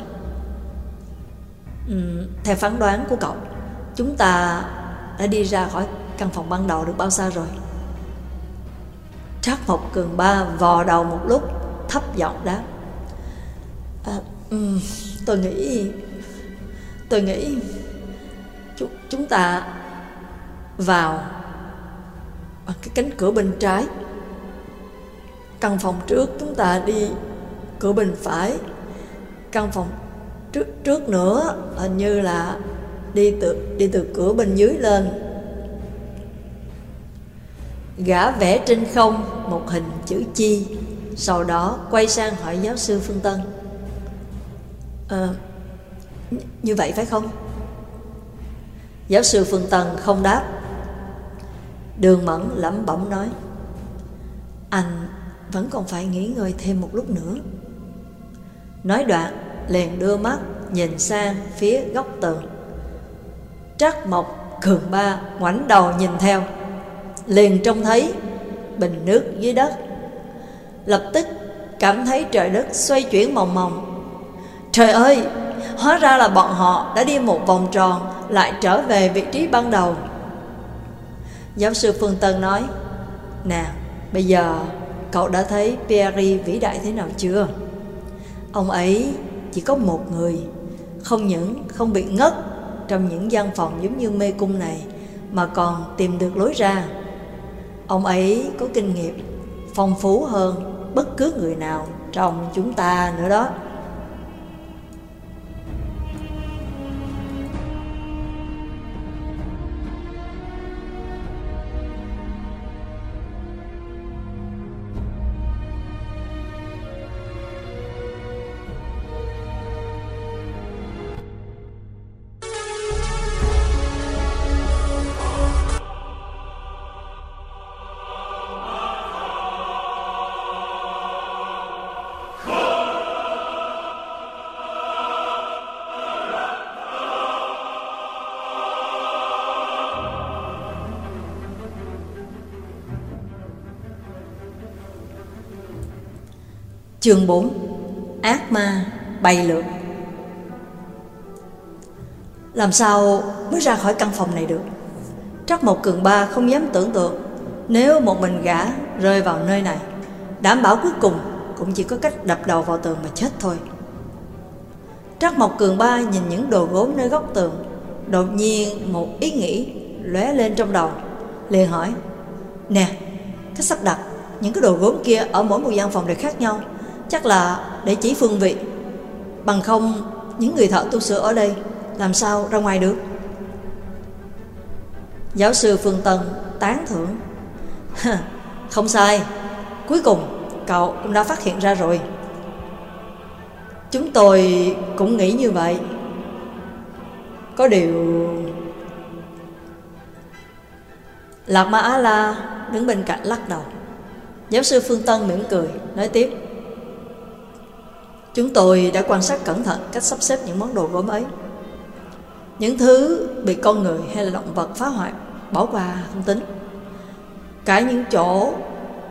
um, Theo phán đoán của cậu Chúng ta đã đi ra khỏi căn phòng ban đầu được bao xa rồi? Trác Mộc Cường Ba vò đầu một lúc Thấp giọng đáp à, um, Tôi nghĩ Tôi nghĩ chúng, chúng ta vào à, cái cánh cửa bên trái. Căn phòng trước chúng ta đi cửa bên phải. Căn phòng trước trước nữa hình như là đi từ đi từ cửa bên dưới lên. Gã vẽ trên không một hình chữ chi sau đó quay sang hỏi giáo sư phương tân. À, như vậy phải không? Giáo sư phương tân không đáp. Đường mẫn lẩm bẩm nói anh vẫn còn phải nghỉ ngơi thêm một lúc nữa. Nói đoạn, liền đưa mắt nhìn sang phía góc tường. Trắc mộc, cường ba, ngoảnh đầu nhìn theo. Liền trông thấy bình nước dưới đất. Lập tức cảm thấy trời đất xoay chuyển mòng mòng. Trời ơi, hóa ra là bọn họ đã đi một vòng tròn lại trở về vị trí ban đầu. Giáo sư phương tân nói, nè, bây giờ cậu đã thấy Pierre vĩ đại thế nào chưa? Ông ấy chỉ có một người, không những không bị ngất trong những gian phòng giống như mê cung này, mà còn tìm được lối ra. Ông ấy có kinh nghiệm phong phú hơn bất cứ người nào trong chúng ta nữa đó. Chương 4 Ác ma bay lượn. Làm sao mới ra khỏi căn phòng này được? Trắc một cường ba không dám tưởng tượng Nếu một mình gã rơi vào nơi này Đảm bảo cuối cùng cũng chỉ có cách đập đầu vào tường mà chết thôi. Trắc Mộc Cường Ba nhìn những đồ gốm nơi góc tường Đột nhiên một ý nghĩ lóe lên trong đầu liền hỏi Nè, cách sắp đặt những cái đồ gốm kia ở mỗi một gian phòng đều khác nhau Chắc là để chỉ phương vị. Bằng không, những người thợ tu sửa ở đây Làm sao ra ngoài được? Giáo sư Phương Tân tán thưởng. Không sai. Cuối cùng, cậu cũng đã phát hiện ra rồi. Chúng tôi cũng nghĩ như vậy. Có điều Lạc Ma Á La đứng bên cạnh lắc đầu. Giáo sư Phương Tân mỉm cười, Nói tiếp. Chúng tôi đã quan sát cẩn thận cách sắp xếp những món đồ gốm ấy. Những thứ bị con người hay là động vật phá hoại, Bỏ qua không tính. Cả những chỗ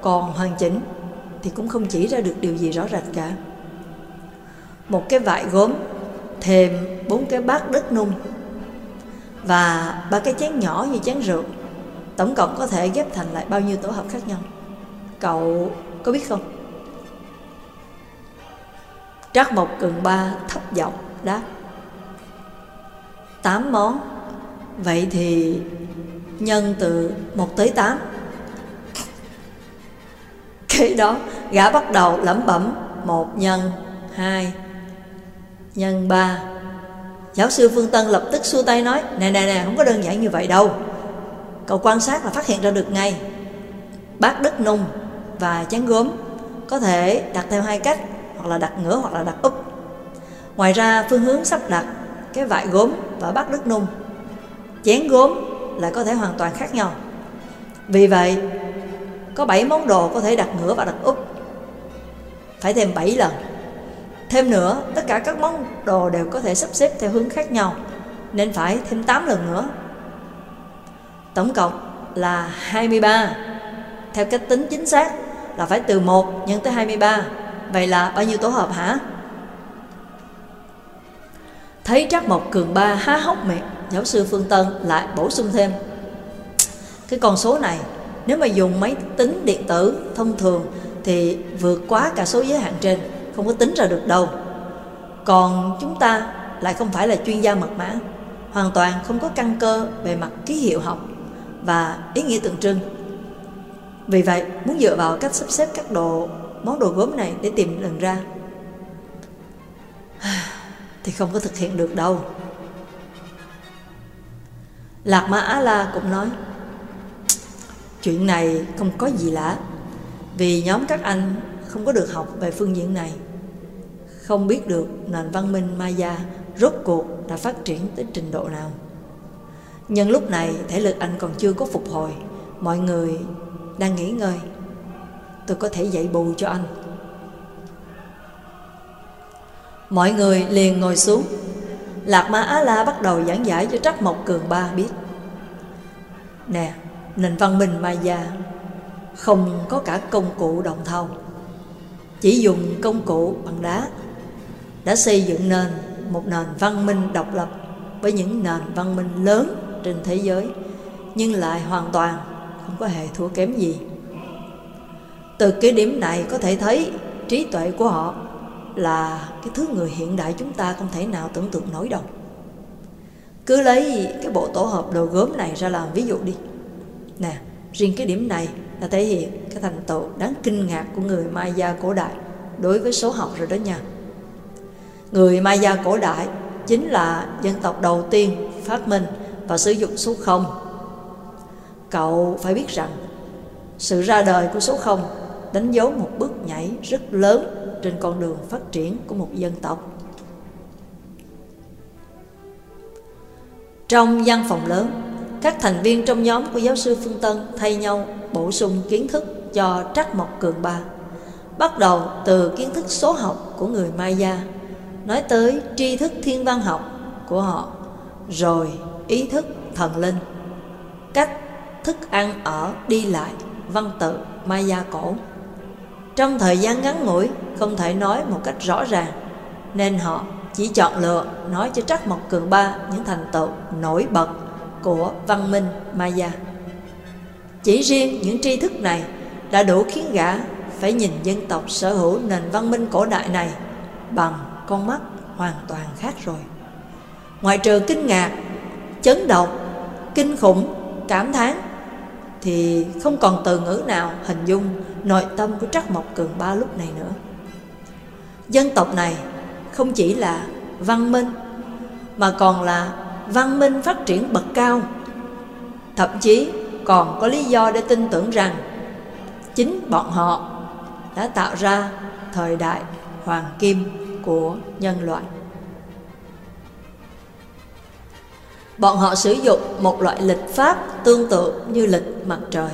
còn hoàn chỉnh Thì cũng không chỉ ra được điều gì rõ ràng cả. Một cái vải gốm, Thêm bốn cái bát đất nung Và ba cái chén nhỏ như chén rượu, Tổng cộng có thể ghép thành lại bao nhiêu tổ hợp khác nhau. Cậu có biết không? Trác Mộc Cường Ba thấp giọng đáp. Tám món. Vậy thì nhân từ một tới tám. Khi đó, gã bắt đầu lẩm bẩm một nhân hai, nhân ba. Giáo sư Phương Tân lập tức xua tay nói, Nè nè nè, không có đơn giản như vậy đâu. Cậu quan sát và phát hiện ra được ngay. Bát đất nung và chén gốm Có thể đặt theo hai cách hoặc là đặt ngửa hoặc là đặt úp. Ngoài ra phương hướng sắp đặt cái vại gốm và bát đất nung chén gốm lại có thể hoàn toàn khác nhau. Vì vậy có 7 món đồ có thể đặt ngửa và đặt úp. Phải thêm 7 lần. Thêm nữa, tất cả các món đồ đều có thể sắp xếp theo hướng khác nhau Nên phải thêm 8 lần nữa Tổng cộng là 23 Theo cách tính chính xác là phải từ 1 nhân tới 23 Vậy là bao nhiêu tổ hợp hả? Thấy Trắc Mộc Cường Ba há hốc miệng, Giáo sư Phương Tân lại bổ sung thêm. Cái con số này, Nếu mà dùng máy tính điện tử thông thường Thì vượt quá cả số giới hạn trên, Không có tính ra được đâu. Còn chúng ta lại không phải là chuyên gia mật mã, Hoàn toàn không có căn cơ về mặt ký hiệu học Và ý nghĩa tượng trưng. Vì vậy, muốn dựa vào cách sắp xếp các đồ món đồ gốm này để tìm lần ra. [SIGHS] Thì không có thực hiện được đâu. Lạc Ma Á La cũng nói, Chuyện này không có gì lạ, Vì nhóm các anh không có được học về phương diện này. Không biết được nền văn minh Maya rốt cuộc đã phát triển tới trình độ nào. Nhưng lúc này, thể lực anh còn chưa có phục hồi, Mọi người đang nghỉ ngơi. Tôi có thể dạy bù cho anh. Mọi người liền ngồi xuống. Lạc Ma Á La bắt đầu giảng giải cho Trắc Mộc Cường Ba biết. Nè, nền văn minh Maya Không có cả công cụ đồng thau. Chỉ dùng công cụ bằng đá. Đã xây dựng nên một nền văn minh độc lập Với những nền văn minh lớn trên thế giới Nhưng lại hoàn toàn không có hề thua kém gì. Từ cái điểm này có thể thấy trí tuệ của họ là cái thứ người hiện đại chúng ta không thể nào tưởng tượng nổi đâu. Cứ lấy cái bộ tổ hợp đồ gốm này ra làm ví dụ đi. Nè, riêng cái điểm này là thể hiện cái thành tựu đáng kinh ngạc của người Maya cổ đại đối với số học rồi đó nha. Người Maya cổ đại chính là dân tộc đầu tiên phát minh và sử dụng số không. Cậu phải biết rằng sự ra đời của số không đánh dấu một bước nhảy rất lớn trên con đường phát triển của một dân tộc. Trong văn phòng lớn, các thành viên trong nhóm của giáo sư Phương Tân thay nhau bổ sung kiến thức cho Trắc Mộc Cường Ba. Bắt đầu từ kiến thức số học của người Maya, nói tới tri thức thiên văn học của họ, rồi ý thức thần linh, cách thức ăn ở đi lại văn tự Maya cổ. Trong thời gian ngắn ngủi không thể nói một cách rõ ràng Nên họ chỉ chọn lựa nói cho Trắc Mộc Cường Ba những thành tựu nổi bật của văn minh Maya. Chỉ riêng những tri thức này đã đủ khiến gã phải nhìn dân tộc sở hữu nền văn minh cổ đại này bằng con mắt hoàn toàn khác rồi. Ngoài trừ kinh ngạc, chấn động, kinh khủng, cảm thán thì không còn từ ngữ nào hình dung nội tâm của Trắc Mộc Cường Ba lúc này nữa. Dân tộc này không chỉ là văn minh, mà còn là văn minh phát triển bậc cao. Thậm chí còn có lý do để tin tưởng rằng chính bọn họ đã tạo ra thời đại hoàng kim của nhân loại. Bọn họ sử dụng một loại lịch pháp tương tự như lịch mặt trời.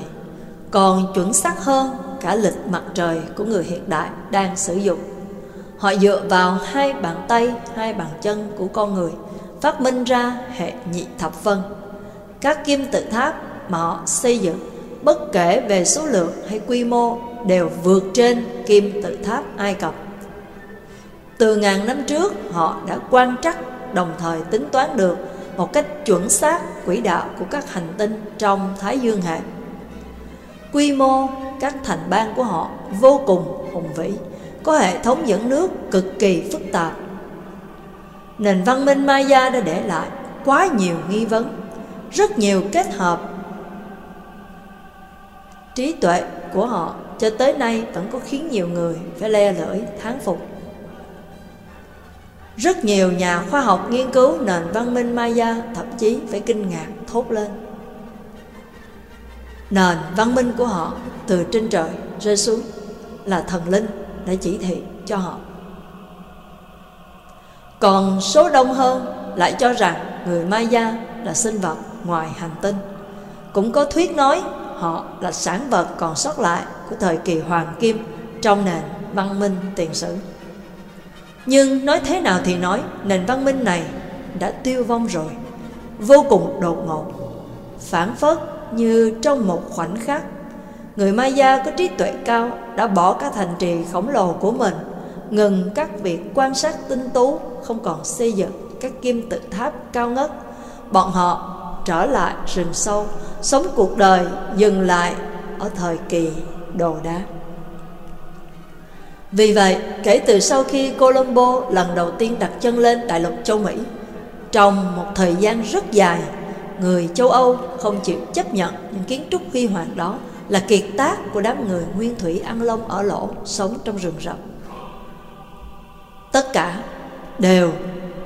Còn chuẩn xác hơn cả lịch mặt trời của người hiện đại đang sử dụng. Họ dựa vào hai bàn tay, hai bàn chân của con người Phát minh ra hệ nhị thập phân. Các kim tự tháp mà họ xây dựng Bất kể về số lượng hay quy mô Đều vượt trên kim tự tháp Ai Cập. Từ ngàn năm trước họ đã quan trắc Đồng thời tính toán được một cách chuẩn xác quỹ đạo của các hành tinh trong Thái Dương hệ. Quy mô các thành bang của họ vô cùng hùng vĩ, có hệ thống dẫn nước cực kỳ phức tạp. Nền văn minh Maya đã để lại quá nhiều nghi vấn, rất nhiều kết hợp. Trí tuệ của họ cho tới nay vẫn có khiến nhiều người phải le lưỡi thán phục. Rất nhiều nhà khoa học nghiên cứu nền văn minh Maya, thậm chí phải kinh ngạc thốt lên. Nền văn minh của họ từ trên trời rơi xuống là thần linh đã chỉ thị cho họ. Còn số đông hơn lại cho rằng người Maya là sinh vật ngoài hành tinh. Cũng có thuyết nói họ là sản vật còn sót lại của thời kỳ hoàng kim trong nền văn minh tiền sử. Nhưng nói thế nào thì nói, nền văn minh này đã tiêu vong rồi, vô cùng đột ngột, phản phất như trong một khoảnh khắc. Người Maya có trí tuệ cao đã bỏ cả thành trì khổng lồ của mình, ngừng các việc quan sát tinh tú, không còn xây dựng các kim tự tháp cao ngất. Bọn họ trở lại rừng sâu, sống cuộc đời dừng lại ở thời kỳ đồ đá. Vì vậy, kể từ sau khi Colombo lần đầu tiên đặt chân lên đại lục châu Mỹ, trong một thời gian rất dài, người châu Âu không chịu chấp nhận những kiến trúc huy hoàng đó là kiệt tác của đám người nguyên thủy ăn lông ở lỗ sống trong rừng rậm. Tất cả đều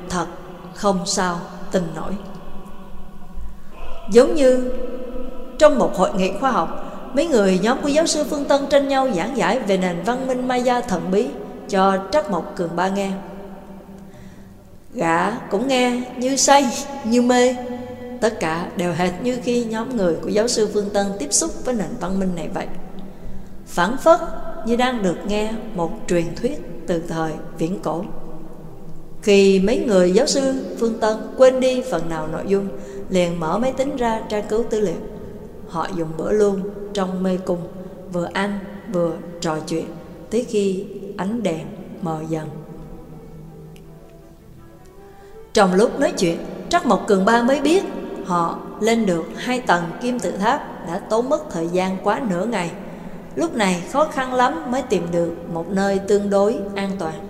thật không sao tin nổi. Giống như trong một hội nghị khoa học, mấy người nhóm của giáo sư Phương Tân tranh nhau giảng giải về nền văn minh Maya thần bí cho Trắc Mộc Cường Ba nghe. Gã cũng nghe như say, như mê. Tất cả đều hệt như khi nhóm người của giáo sư Phương Tân tiếp xúc với nền văn minh này vậy. Phản phất như đang được nghe một truyền thuyết từ thời viễn cổ. Khi mấy người giáo sư Phương Tân quên đi phần nào nội dung, liền mở máy tính ra tra cứu tư liệu. Họ dùng bữa luôn trong mê cung, vừa ăn vừa trò chuyện, tới khi ánh đèn mờ dần. Trong lúc nói chuyện, Trắc Mộc Cường Ba mới biết họ lên được hai tầng kim tự tháp đã tốn mất thời gian quá nửa ngày. Lúc này khó khăn lắm mới tìm được một nơi tương đối an toàn.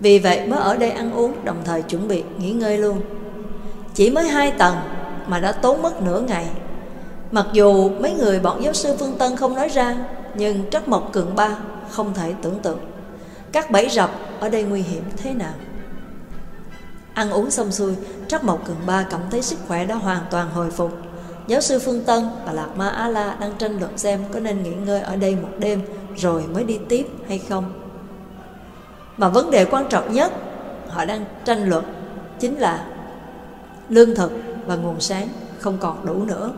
Vì vậy mới ở đây ăn uống đồng thời chuẩn bị nghỉ ngơi luôn. Chỉ mới hai tầng mà đã tốn mất nửa ngày. Mặc dù mấy người bọn giáo sư Phương Tân không nói ra, nhưng Trắc Mộc Cường Ba không thể tưởng tượng. Các bẫy rập ở đây nguy hiểm thế nào? Ăn uống xong xuôi, Trắc Mộc Cường Ba cảm thấy sức khỏe đã hoàn toàn hồi phục. Giáo sư Phương Tân và Lạc Ma Á La đang tranh luận xem có nên nghỉ ngơi ở đây một đêm rồi mới đi tiếp hay không. Mà vấn đề quan trọng nhất họ đang tranh luận chính là lương thực và nguồn sáng không còn đủ nữa.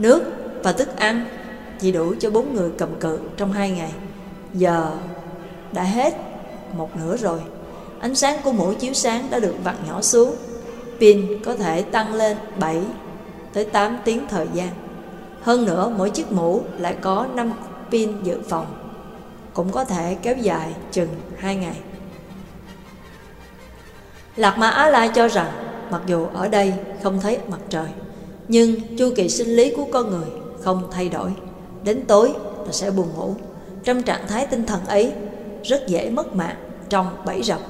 Nước và thức ăn chỉ đủ cho bốn người cầm cự trong hai ngày. Giờ đã hết một nửa rồi. Ánh sáng của mũi chiếu sáng đã được vặn nhỏ xuống. Pin có thể tăng lên 7 tới 8 tiếng thời gian. Hơn nữa, mỗi chiếc mũ lại có 5 pin dự phòng, cũng có thể kéo dài chừng 2 ngày. Lạc Ma Á La cho rằng, mặc dù ở đây không thấy mặt trời, nhưng chu kỳ sinh lý của con người không thay đổi. Đến tối là sẽ buồn ngủ. Trong trạng thái tinh thần ấy, rất dễ mất mạng trong bẫy rập.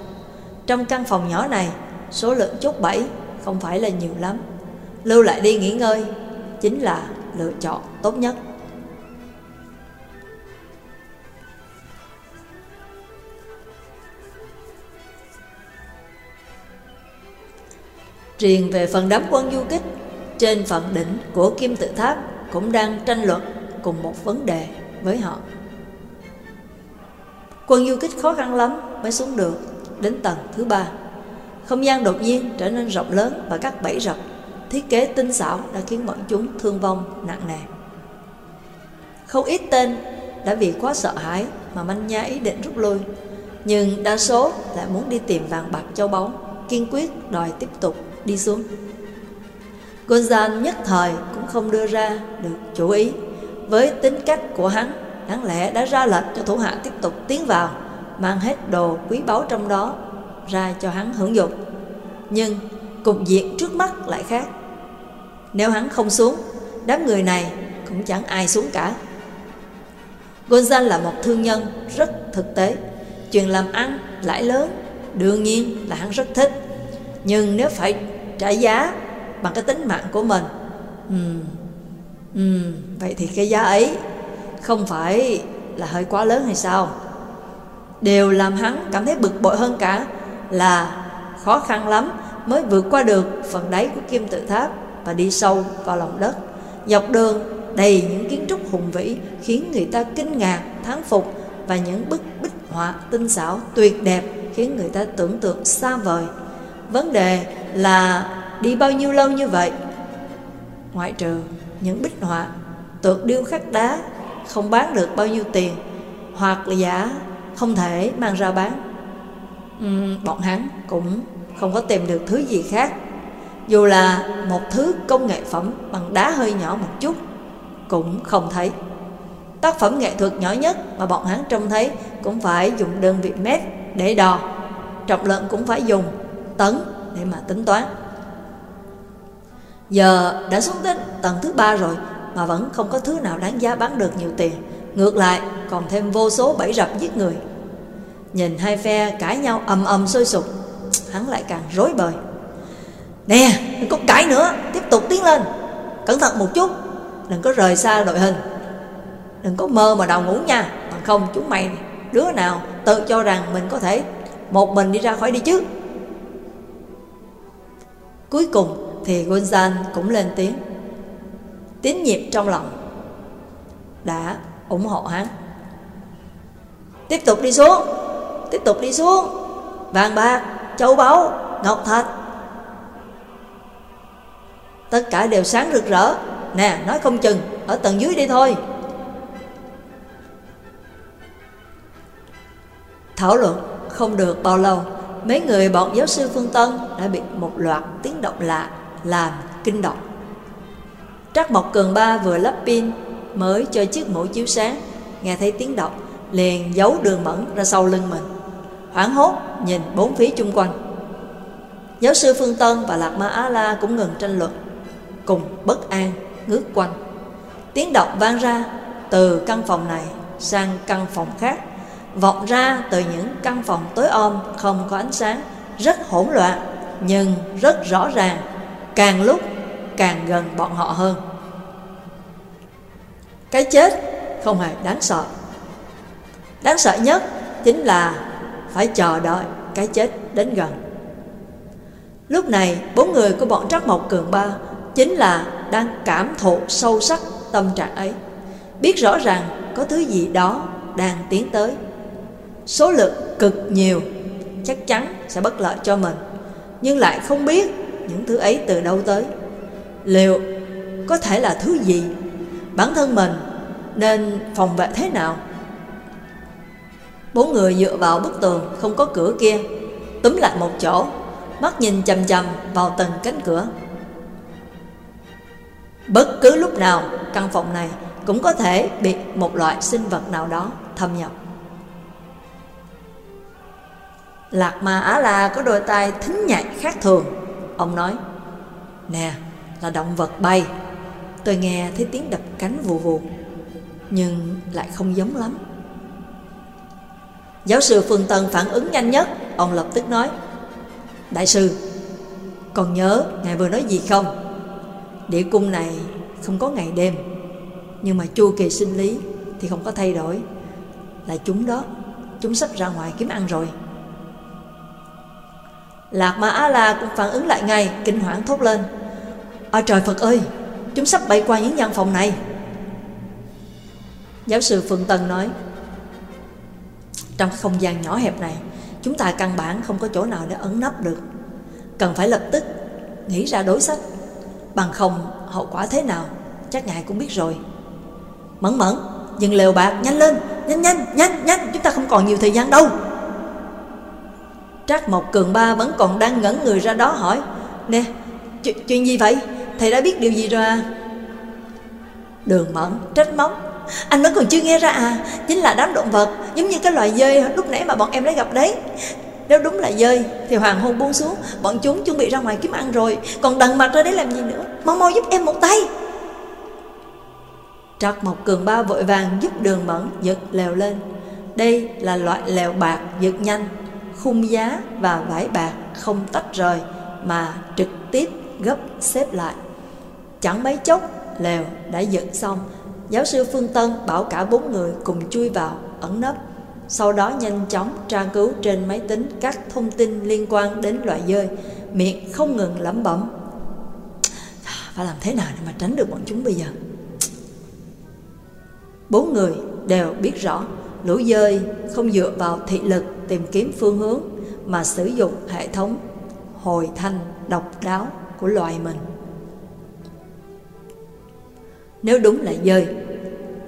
Trong căn phòng nhỏ này, số lượng chốt bẫy không phải là nhiều lắm. Lưu lại đi nghỉ ngơi chính là lựa chọn tốt nhất. Riêng về phần đám quân du kích, trên phần đỉnh của kim tự tháp cũng đang tranh luận cùng một vấn đề với họ. Quân du kích khó khăn lắm mới xuống được đến tầng thứ ba. Không gian đột nhiên trở nên rộng lớn và các bẫy rập thiết kế tinh xảo đã khiến bọn chúng thương vong nặng nề. Không ít tên đã vì quá sợ hãi mà manh nha ý định rút lui, nhưng đa số lại muốn đi tìm vàng bạc châu báu, kiên quyết đòi tiếp tục đi xuống. Gonzan nhất thời cũng không đưa ra được chủ ý với tính cách của hắn, đáng lẽ đã ra lệnh cho thủ hạ tiếp tục tiến vào, mang hết đồ quý báu trong đó ra cho hắn hưởng dụng. Nhưng cục diện trước mắt lại khác. Nếu hắn không xuống, đám người này cũng chẳng ai xuống cả. Gonzan là một thương nhân rất thực tế, chuyện làm ăn lãi lớn, đương nhiên là hắn rất thích. Nhưng nếu phải trả giá bằng cái tính mạng của mình, ừ. Ừ. vậy thì cái giá ấy không phải là hơi quá lớn hay sao? Điều làm hắn cảm thấy bực bội hơn cả là khó khăn lắm mới vượt qua được phần đáy của kim tự tháp và đi sâu vào lòng đất. Dọc đường đầy những kiến trúc hùng vĩ khiến người ta kinh ngạc, thán phục và những bức bích họa tinh xảo tuyệt đẹp khiến người ta tưởng tượng xa vời. Vấn đề là đi bao nhiêu lâu như vậy? Ngoại trừ những bích họa Tượng điêu khắc đá không bán được bao nhiêu tiền Hoặc là giả không thể mang ra bán. Uhm, Bọn hắn cũng không có tìm được thứ gì khác. Dù là một thứ công nghệ phẩm bằng đá hơi nhỏ một chút Cũng không thấy. Tác phẩm nghệ thuật nhỏ nhất mà bọn hắn trông thấy Cũng phải dùng đơn vị mét để đo. Trọng lượng cũng phải dùng tấn để mà tính toán. Giờ đã xuống đến tầng thứ ba rồi Mà vẫn không có thứ nào đáng giá bán được nhiều tiền. Ngược lại, còn thêm vô số bẫy rập giết người. Nhìn hai phe cãi nhau ầm ầm sôi sục, Hắn lại càng rối bời. Nè, đừng có cãi nữa, Tiếp tục tiến lên. Cẩn thận một chút, Đừng có rời xa đội hình. Đừng có mơ mà đào ngủ nha, Bằng không chúng mày đứa nào tự cho rằng mình có thể Một mình đi ra khỏi đi chứ. Cuối cùng thì Gunzan cũng lên tiếng. Tín nhiệm trong lòng Đã ủng hộ hắn. Tiếp tục đi xuống Tiếp tục đi xuống. Vàng bạc, châu báu, ngọc thạch. Tất cả đều sáng rực rỡ. Nè, nói không chừng Ở tầng dưới đi thôi. Thảo luận không được bao lâu Mấy người bọn giáo sư Phương Tân Đã bị một loạt tiếng động lạ làm kinh động. Trắc Mộc Cường Ba vừa lắp pin Mới cho chiếc mũ chiếu sáng, Nghe thấy tiếng động, Liền giấu đường mẫn ra sau lưng mình, Hoảng hốt nhìn bốn phía chung quanh. Giáo sư Phương Tân và Lạc Ma Á La cũng ngừng tranh luận, Cùng bất an ngước quanh. Tiếng động vang ra từ căn phòng này sang căn phòng khác, Vọng ra từ những căn phòng tối om không có ánh sáng, Rất hỗn loạn nhưng rất rõ ràng. Càng lúc càng gần bọn họ hơn. Cái chết không hề đáng sợ. Đáng sợ nhất chính là phải chờ đợi cái chết đến gần. Lúc này, bốn người của bọn Trắc Mộc Cường Ba Chính là đang cảm thụ sâu sắc tâm trạng ấy, Biết rõ ràng có thứ gì đó đang tiến tới. Số lượng cực nhiều Chắc chắn sẽ bất lợi cho mình, Nhưng lại không biết những thứ ấy từ đâu tới? Liệu có thể là thứ gì? Bản thân mình nên phòng vệ thế nào? Bốn người dựa vào bức tường không có cửa kia, Túm lại một chỗ, Mắt nhìn chầm chầm vào từng cánh cửa. Bất cứ lúc nào, căn phòng này cũng có thể bị một loại sinh vật nào đó thâm nhập. Lạc Ma Á La có đôi tay thính nhạy khác thường. Ông nói, Nè, là động vật bay. Tôi nghe thấy tiếng đập cánh vù vù, Nhưng lại không giống lắm. Giáo sư Phương Tân phản ứng nhanh nhất. Ông lập tức nói, Đại sư, Còn nhớ ngài vừa nói gì không? Địa cung này không có ngày đêm, Nhưng mà chu kỳ sinh lý Thì không có thay đổi. Là chúng đó, Chúng sắp ra ngoài kiếm ăn rồi. Lạc Ma A La cũng phản ứng lại ngay, Kinh hoảng thốt lên. Ôi trời Phật ơi, Chúng sắp bay qua những gian phòng này. Giáo sư Phương Tân nói, Trong không gian nhỏ hẹp này, Chúng ta căn bản không có chỗ nào để ẩn nấp được. Cần phải lập tức Nghĩ ra đối sách. Bằng không, hậu quả thế nào, Chắc ngài cũng biết rồi. Mẫn mẫn, Dừng lều bạc, nhanh lên, Nhanh nhanh nhanh nhanh, Chúng ta không còn nhiều thời gian đâu. Trác Mộc Cường Ba vẫn còn đang ngẩn người ra đó hỏi Nè chuyện, chuyện gì vậy? Thầy đã biết điều gì rồi à? Đường mẫn trách móc Anh vẫn còn chưa nghe ra à Chính là đám động vật Giống như cái loài dơi lúc nãy mà bọn em đã gặp đấy. Nếu đúng là dơi Thì hoàng hôn buông xuống Bọn chúng chuẩn bị ra ngoài kiếm ăn rồi Còn đằng mặt ra đấy làm gì nữa? Mau mau giúp em một tay. Trắc Mộc Cường Ba vội vàng giúp đường mẫn giật lèo lên. Đây là loại lèo bạc giật nhanh khung giá và vải bạc không tách rời mà trực tiếp gấp xếp lại. Chẳng mấy chốc lều đã dựng xong, giáo sư Phương Tân bảo cả bốn người cùng chui vào ẩn nấp. Sau đó nhanh chóng tra cứu trên máy tính các thông tin liên quan đến loại dơi, miệng không ngừng lẩm bẩm. Phải làm thế nào để mà tránh được bọn chúng bây giờ? Bốn người đều biết rõ lũ dơi, không dựa vào thị lực tìm kiếm phương hướng, mà sử dụng hệ thống hồi thanh độc đáo của loài mình. Nếu đúng là dơi,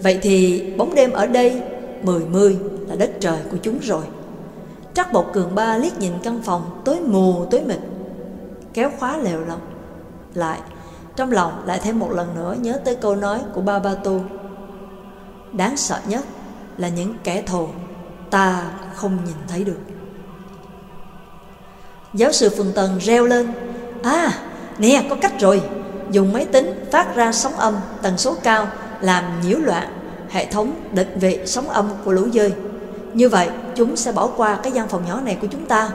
Vậy thì bóng đêm ở đây, Mười mươi là đất trời của chúng rồi. Trắc bột Cường Ba liếc nhìn căn phòng tối mù, tối mịt, Kéo khóa lèo lòng Lại. Trong lòng lại thêm một lần nữa nhớ tới câu nói của Ba Ba Tu Đáng sợ nhất là những kẻ thù. Ta không nhìn thấy được. Giáo sư Phương Tân reo lên. À nè, có cách rồi. Dùng máy tính phát ra sóng âm tần số cao Làm nhiễu loạn hệ thống định vị sóng âm của lũ dơi. Như vậy, chúng sẽ bỏ qua cái gian phòng nhỏ này của chúng ta.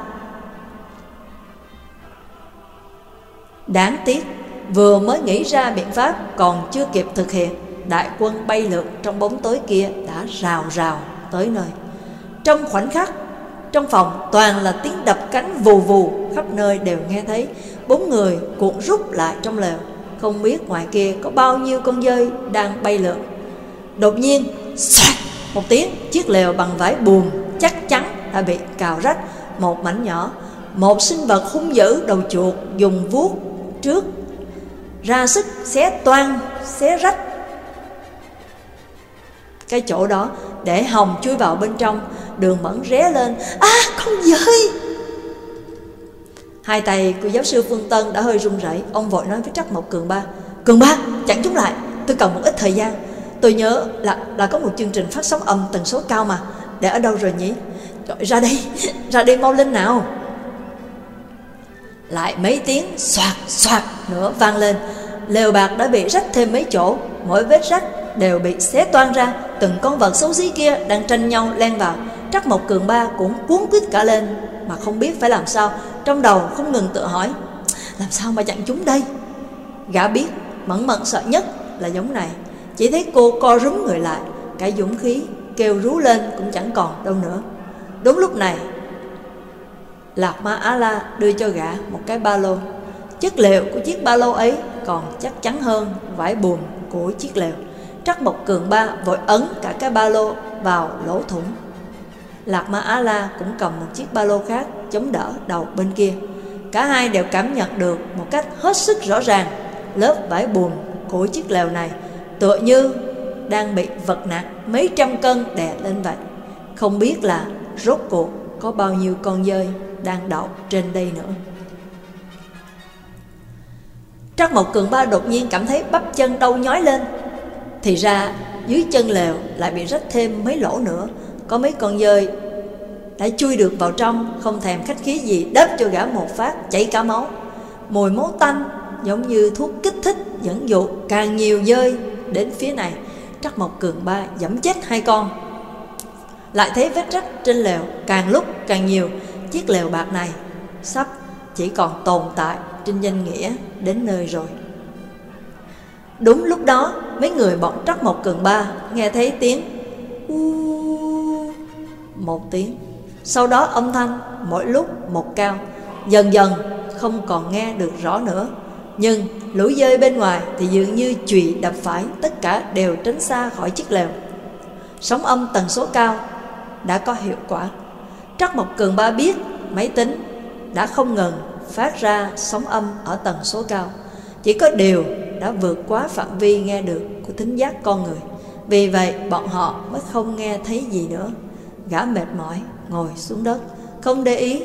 Đáng tiếc, Vừa mới nghĩ ra biện pháp còn chưa kịp thực hiện. Đại quân bay lượn trong bóng tối kia đã rào rào tới nơi. Trong khoảnh khắc Trong phòng toàn là tiếng đập cánh vù vù Khắp nơi đều nghe thấy. Bốn người cuộn rút lại trong lều. Không biết ngoài kia có bao nhiêu con dơi đang bay lượn. Đột nhiên xoạt một tiếng Chiếc lều bằng vải buồm chắc chắn đã bị cào rách. Một mảnh nhỏ Một sinh vật hung dữ đầu chuột dùng vuốt trước. Ra sức xé toan, xé rách cái chỗ đó để hồng chui vào bên trong đường mẫn ré lên. À con dơi! Hai tay của giáo sư phương tân đã hơi run rẩy. Ông vội nói với trắc mộc cường ba cường ba chặn chúng lại. Tôi cần một ít thời gian. Tôi nhớ là là có một chương trình phát sóng âm tần số cao mà. Để ở đâu rồi nhỉ? Trời, ra đây [LAUGHS] ra đây mau lên nào. Lại mấy tiếng xoạt xoạt nữa vang lên lều bạc đã bị rách thêm mấy chỗ. Mỗi vết rách đều bị xé toan ra. Từng con vật xấu xí kia đang tranh nhau len vào. Trắc mộc cường ba cũng cuốn quýt cả lên, mà không biết phải làm sao. Trong đầu không ngừng tự hỏi, làm sao mà chặn chúng đây? Gã biết, mẫn mẫn sợ nhất là giống này. Chỉ thấy cô co rúm người lại cả dũng khí kêu rú lên cũng chẳng còn đâu nữa. Đúng lúc này, lạc ma á la đưa cho gã một cái ba lô chất liệu của chiếc ba lô ấy còn chắc chắn hơn vải buồm của chiếc lều Trắc Mộc Cường Ba vội ấn cả cái ba lô vào lỗ thủng. Lạc Ma Á La cũng cầm một chiếc ba lô khác chống đỡ đầu bên kia. Cả hai đều cảm nhận được một cách hết sức rõ ràng lớp vải buồm của chiếc lều này tựa như đang bị vật nặng mấy trăm cân đè lên vậy. Không biết là rốt cuộc có bao nhiêu con dơi đang đậu trên đây nữa. Trắc Mộc Cường Ba đột nhiên cảm thấy bắp chân đau nhói lên. Thì ra, dưới chân lều lại bị rách thêm mấy lỗ nữa. Có mấy con dơi đã chui được vào trong, Không thèm khách khí gì, đớp cho gã một phát, chảy cả máu. Mùi máu tanh giống như thuốc kích thích dẫn dụ càng nhiều dơi. Đến phía này Trắc Mộc Cường Ba dẫm chết hai con. Lại thấy vết rách trên lều càng lúc càng nhiều, Chiếc lều bạc này sắp chỉ còn tồn tại trên danh nghĩa đến nơi rồi. Đúng lúc đó, mấy người bọn trắc một cường ba Nghe thấy tiếng u, Một tiếng. Sau đó âm thanh mỗi lúc một cao, Dần dần không còn nghe được rõ nữa. Nhưng lũ dơi bên ngoài thì dường như chùy đập phải, Tất cả đều tránh xa khỏi chiếc lều. Sóng âm tần số cao đã có hiệu quả. Trắc Mộc Cường Ba biết máy tính đã không ngừng phát ra sóng âm ở tần số cao. Chỉ có điều đã vượt quá phạm vi nghe được của thính giác con người. Vì vậy, bọn họ mới không nghe thấy gì nữa. Gã mệt mỏi, ngồi xuống đất, Không để ý,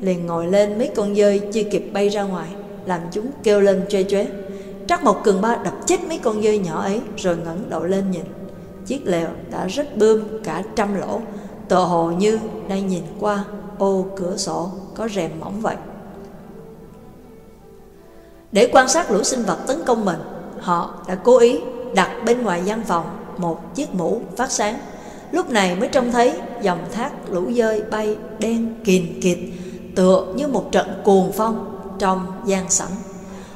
Liền ngồi lên mấy con dơi chưa kịp bay ra ngoài, Làm chúng kêu lên chê chóe. Trắc một cường ba đập chết mấy con dơi nhỏ ấy, Rồi ngẩng đầu lên nhìn. Chiếc lều đã rất bươm cả trăm lỗ, Tựa hồ như đang nhìn qua ô cửa sổ có rèm mỏng vậy để quan sát lũ sinh vật tấn công mình, Họ đã cố ý đặt bên ngoài gian phòng Một chiếc mũ phát sáng. Lúc này mới trông thấy dòng thác lũ dơi bay đen kìn kịt, Tựa như một trận cuồng phong trong gian sảnh.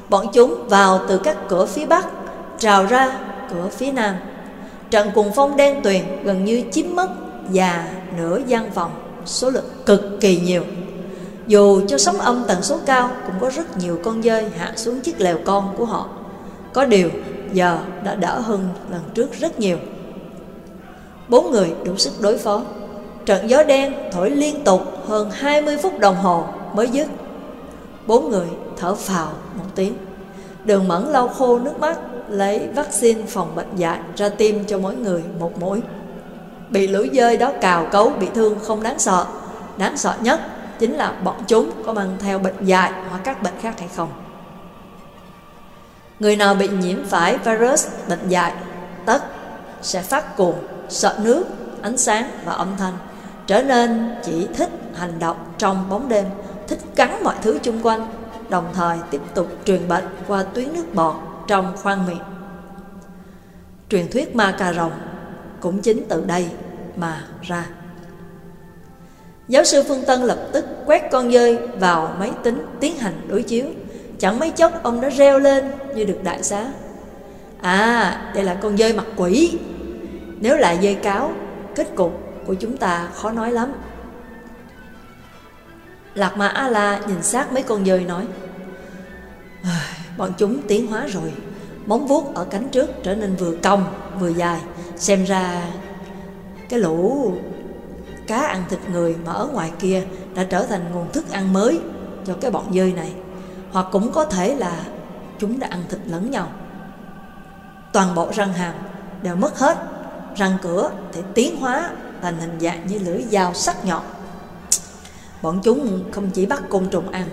Bọn chúng vào từ các cửa phía bắc, Trào ra cửa phía nam. Trận cuồng phong đen tuyền gần như chiếm mất Và nửa gian phòng Số lượng cực kỳ nhiều dù cho sóng âm tần số cao, cũng có rất nhiều con dơi hạ xuống chiếc lều con của họ. Có điều, giờ đã đỡ hơn lần trước rất nhiều. Bốn người đủ sức đối phó. Trận gió đen thổi liên tục hơn 20 phút đồng hồ mới dứt. Bốn người thở phào một tiếng. Đường mẫn lau khô nước mắt, lấy vaccine phòng bệnh dạy ra tiêm cho mỗi người một mũi. Bị lũ dơi đó cào cấu bị thương không đáng sợ. Đáng sợ nhất chính là bọn chúng có mang theo bệnh dạy hoặc các bệnh khác hay không. Người nào bị nhiễm phải virus bệnh dạy tất sẽ phát cuồng, sợ nước, ánh sáng và âm thanh, trở nên chỉ thích hành động trong bóng đêm, thích cắn mọi thứ chung quanh, đồng thời tiếp tục truyền bệnh qua tuyến nước bọt trong khoang miệng. Truyền thuyết ma cà rồng cũng chính từ đây mà ra. Giáo sư Phương Tân lập tức quét con dơi vào máy tính tiến hành đối chiếu. Chẳng mấy chốc ông đã reo lên như được đại xá. À, đây là con dơi mặt quỷ. Nếu là dơi cáo, kết cục của chúng ta khó nói lắm. Lạc Ma A-la nhìn sát mấy con dơi nói Bọn chúng tiến hóa rồi Móng vuốt ở cánh trước trở nên vừa cong vừa dài Xem ra cái lũ cá ăn thịt người mà ở ngoài kia đã trở thành nguồn thức ăn mới cho cái bọn dơi này. Hoặc cũng có thể là chúng đã ăn thịt lẫn nhau. Toàn bộ răng hàm đều mất hết, răng cửa thì tiến hóa thành hình dạng như lưỡi dao sắc nhọn. Bọn chúng không chỉ bắt côn trùng ăn,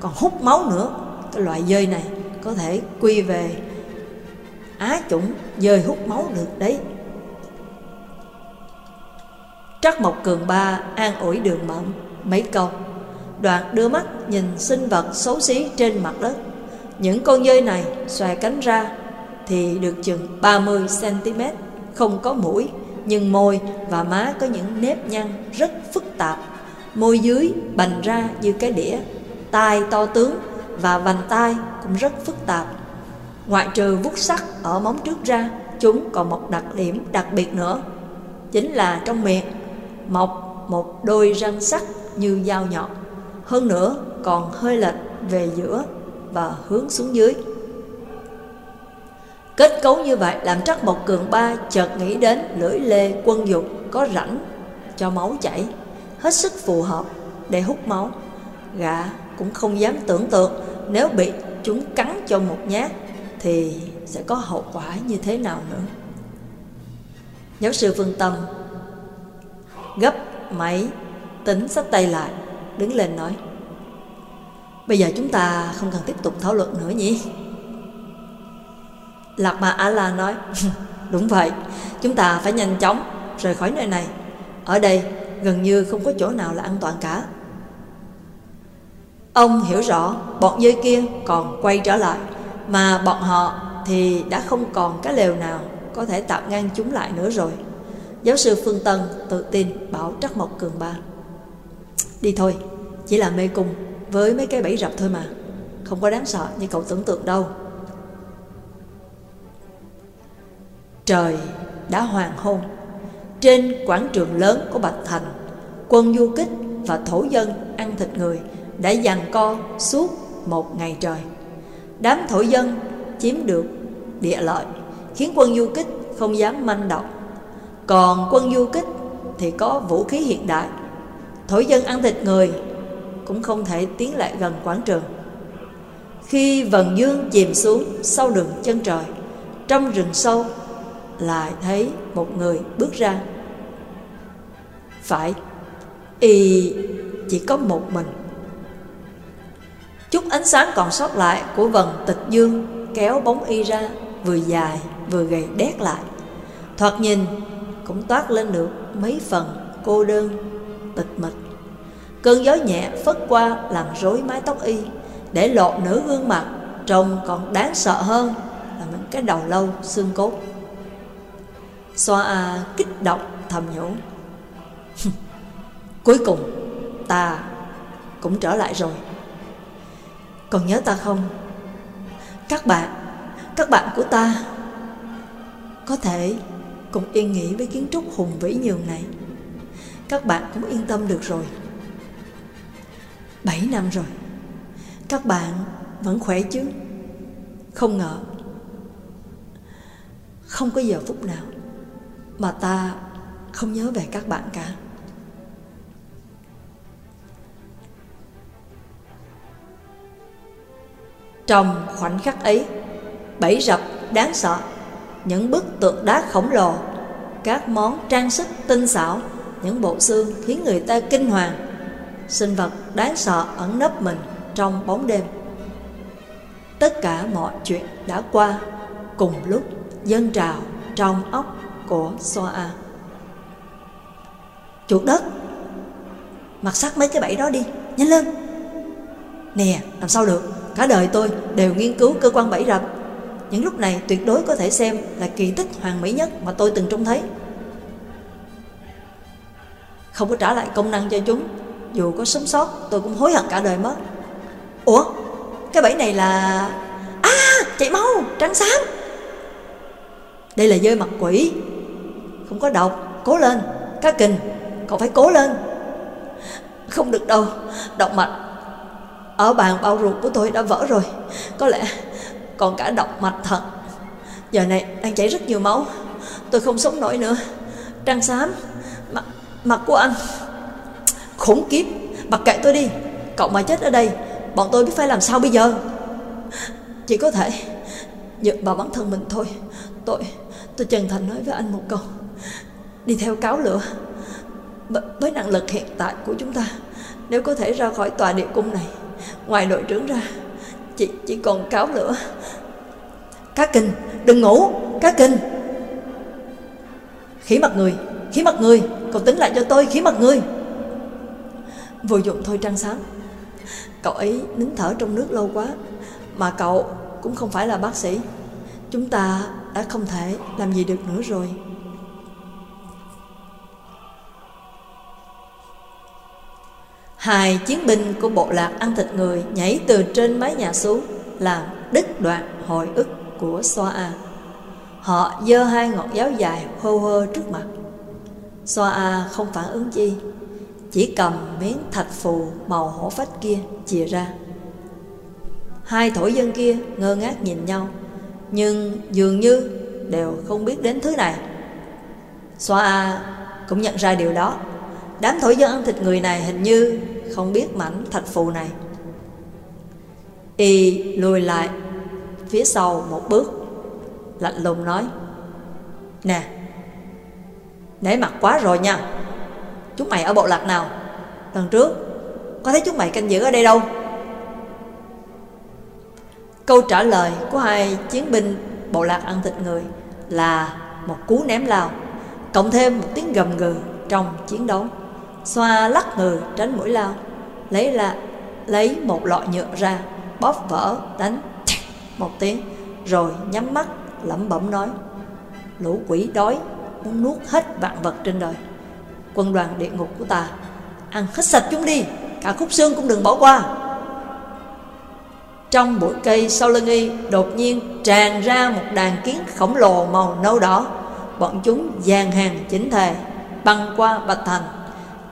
còn hút máu nữa. Cái loại dơi này có thể quy về á chủng dơi hút máu được đấy. Trắc Mộc Cường Ba an ủi đường mộng. Mấy câu. Đoạn đưa mắt nhìn sinh vật xấu xí trên mặt đất. Những con dơi này xòe cánh ra Thì được chừng 30cm Không có mũi, Nhưng môi và má có những nếp nhăn rất phức tạp. Môi dưới bành ra như cái đĩa. Tai to tướng và vành tai cũng rất phức tạp. Ngoại trừ vút sắc ở móng trước ra, Chúng còn một đặc điểm đặc biệt nữa. Chính là trong miệng mọc một đôi răng sắc như dao nhọn. Hơn nữa, còn hơi lệch về giữa và hướng xuống dưới. Kết cấu như vậy làm trắc Mộc cường ba chợt nghĩ đến lưỡi lê quân dục có rãnh cho máu chảy. Hết sức phù hợp để hút máu. Gã cũng không dám tưởng tượng nếu bị chúng cắn cho một nhát thì sẽ có hậu quả như thế nào nữa. Giáo sư phương tâm Gấp máy Tính sắp tay lại, Đứng lên nói, Bây giờ chúng ta không cần tiếp tục thảo luận nữa nhỉ? Lạc Ma A-la nói, [LAUGHS] Đúng vậy, Chúng ta phải nhanh chóng rời khỏi nơi này. Ở đây gần như không có chỗ nào là an toàn cả. Ông hiểu rõ bọn dơi kia còn quay trở lại, Mà bọn họ thì đã không còn cái lều nào có thể tạm ngăn chúng lại nữa rồi. Giáo sư Phương Tân tự tin bảo Trắc Mộc Cường Ba. Đi thôi, chỉ là mê cung với mấy cái bẫy rập thôi mà. Không có đáng sợ như cậu tưởng tượng đâu. Trời đã hoàng hôn. Trên quảng trường lớn của Bạch Thành Quân du kích và thổ dân ăn thịt người Đã giằng co suốt một ngày trời. Đám thổ dân chiếm được địa lợi Khiến quân du kích không dám manh động còn quân du kích thì có vũ khí hiện đại. Thổ dân ăn thịt người Cũng không thể tiến lại gần quảng trường. Khi vần dương chìm xuống sau đường chân trời, Trong rừng sâu Lại thấy một người bước ra. Phải, Y chỉ có một mình. Chút ánh sáng còn sót lại của vần tịch dương Kéo bóng y ra, Vừa dài vừa gầy đét lại. Thoạt nhìn cũng toát lên được mấy phần cô đơn, tịch mịch. Cơn gió nhẹ phất qua làm rối mái tóc y, để lộ nửa gương mặt trông còn đáng sợ hơn là những cái đầu lâu xương cốt. Xoa à kích động thầm nhủ. Cuối cùng ta cũng trở lại rồi. Còn nhớ ta không? Các bạn, các bạn của ta có thể cũng yên nghỉ với kiến trúc hùng vĩ nhường này Các bạn cũng yên tâm được rồi. Bảy năm rồi. Các bạn vẫn khỏe chứ? Không ngờ. Không có giờ phút nào Mà ta không nhớ về các bạn cả. Trong khoảnh khắc ấy, Bẫy rập đáng sợ. Những bức tượng đá khổng lồ, Các món trang sức tinh xảo, Những bộ xương khiến người ta kinh hoàng, Sinh vật đáng sợ ẩn nấp mình trong bóng đêm. Tất cả mọi chuyện đã qua Cùng lúc dân trào trong óc của Soa. Chuột đất, Mặc sắc mấy cái bẫy đó đi, Nhanh lên. Nè, làm sao được? Cả đời tôi đều nghiên cứu cơ quan bẫy rập. Những lúc này tuyệt đối có thể xem Là kỳ tích hoàn mỹ nhất mà tôi từng trông thấy. Không có trả lại công năng cho chúng, Dù có sống sót, tôi cũng hối hận cả đời mất. Ủa, Cái bẫy này là À chạy mau trắng xám Đây là dơi mặt quỷ. Không có độc Cố lên. Cá kình, Cậu phải cố lên. Không được đâu Động mạch. Ở bàn bao ruột của tôi đã vỡ rồi. Có lẽ còn cả động mạch thận Giờ này đang chảy rất nhiều máu. Tôi không sống nổi nữa. Trăng xám Mặt, mặt của anh. Khủng khiếp Mặc kệ tôi đi. Cậu mà chết ở đây Bọn tôi biết phải làm sao bây giờ? Chỉ có thể Dựa vào bản thân mình thôi. Tôi Tôi chân thành nói với anh một câu. Đi theo cáo lửa. Với năng lực hiện tại của chúng ta nếu có thể ra khỏi tòa địa cung này ngoài đội trưởng ra chỉ chỉ còn cáo lửa cá kinh, đừng ngủ, cá kinh. Khí mặt người, khí mặt người, cậu tính lại cho tôi, khí mặt người. Vô dụng thôi trăng sáng. Cậu ấy nín thở trong nước lâu quá, mà cậu cũng không phải là bác sĩ. Chúng ta đã không thể làm gì được nữa rồi. Hai chiến binh của bộ lạc ăn thịt người nhảy từ trên mái nhà xuống làm đứt đoạn hồi ức của Xoa A. Họ giơ hai ngọn giáo dài hơ hơ trước mặt. Xoa A không phản ứng chi, chỉ cầm miếng thạch phù màu hổ phách kia chìa ra. Hai thổ dân kia ngơ ngác nhìn nhau, nhưng dường như đều không biết đến thứ này. Xoa A cũng nhận ra điều đó. Đám thổi dân ăn thịt người này hình như không biết mảnh thạch phù này. Y lùi lại phía sau một bước, Lạnh lùng nói, Nè, nể mặt quá rồi nha. Chúng mày ở bộ lạc nào? Lần trước, Có thấy chúng mày canh giữ ở đây đâu? Câu trả lời của hai chiến binh bộ lạc ăn thịt người Là một cú ném lao, Cộng thêm một tiếng gầm gừ trong chiến đấu. Xoa lắc người tránh mũi lao. Lấy là, lấy một lọ nhựa ra, Bóp vỡ đánh một tiếng, Rồi nhắm mắt, lẩm bẩm nói, Lũ quỷ đói, Muốn nuốt hết vạn vật trên đời. Quân đoàn địa ngục của ta, Ăn hết sạch chúng đi, Cả khúc xương cũng đừng bỏ qua. Trong bụi cây sau lưng y Đột nhiên tràn ra một đàn kiến khổng lồ màu nâu đỏ. Bọn chúng dàn hàng chỉnh thề Băng qua Bạch Thành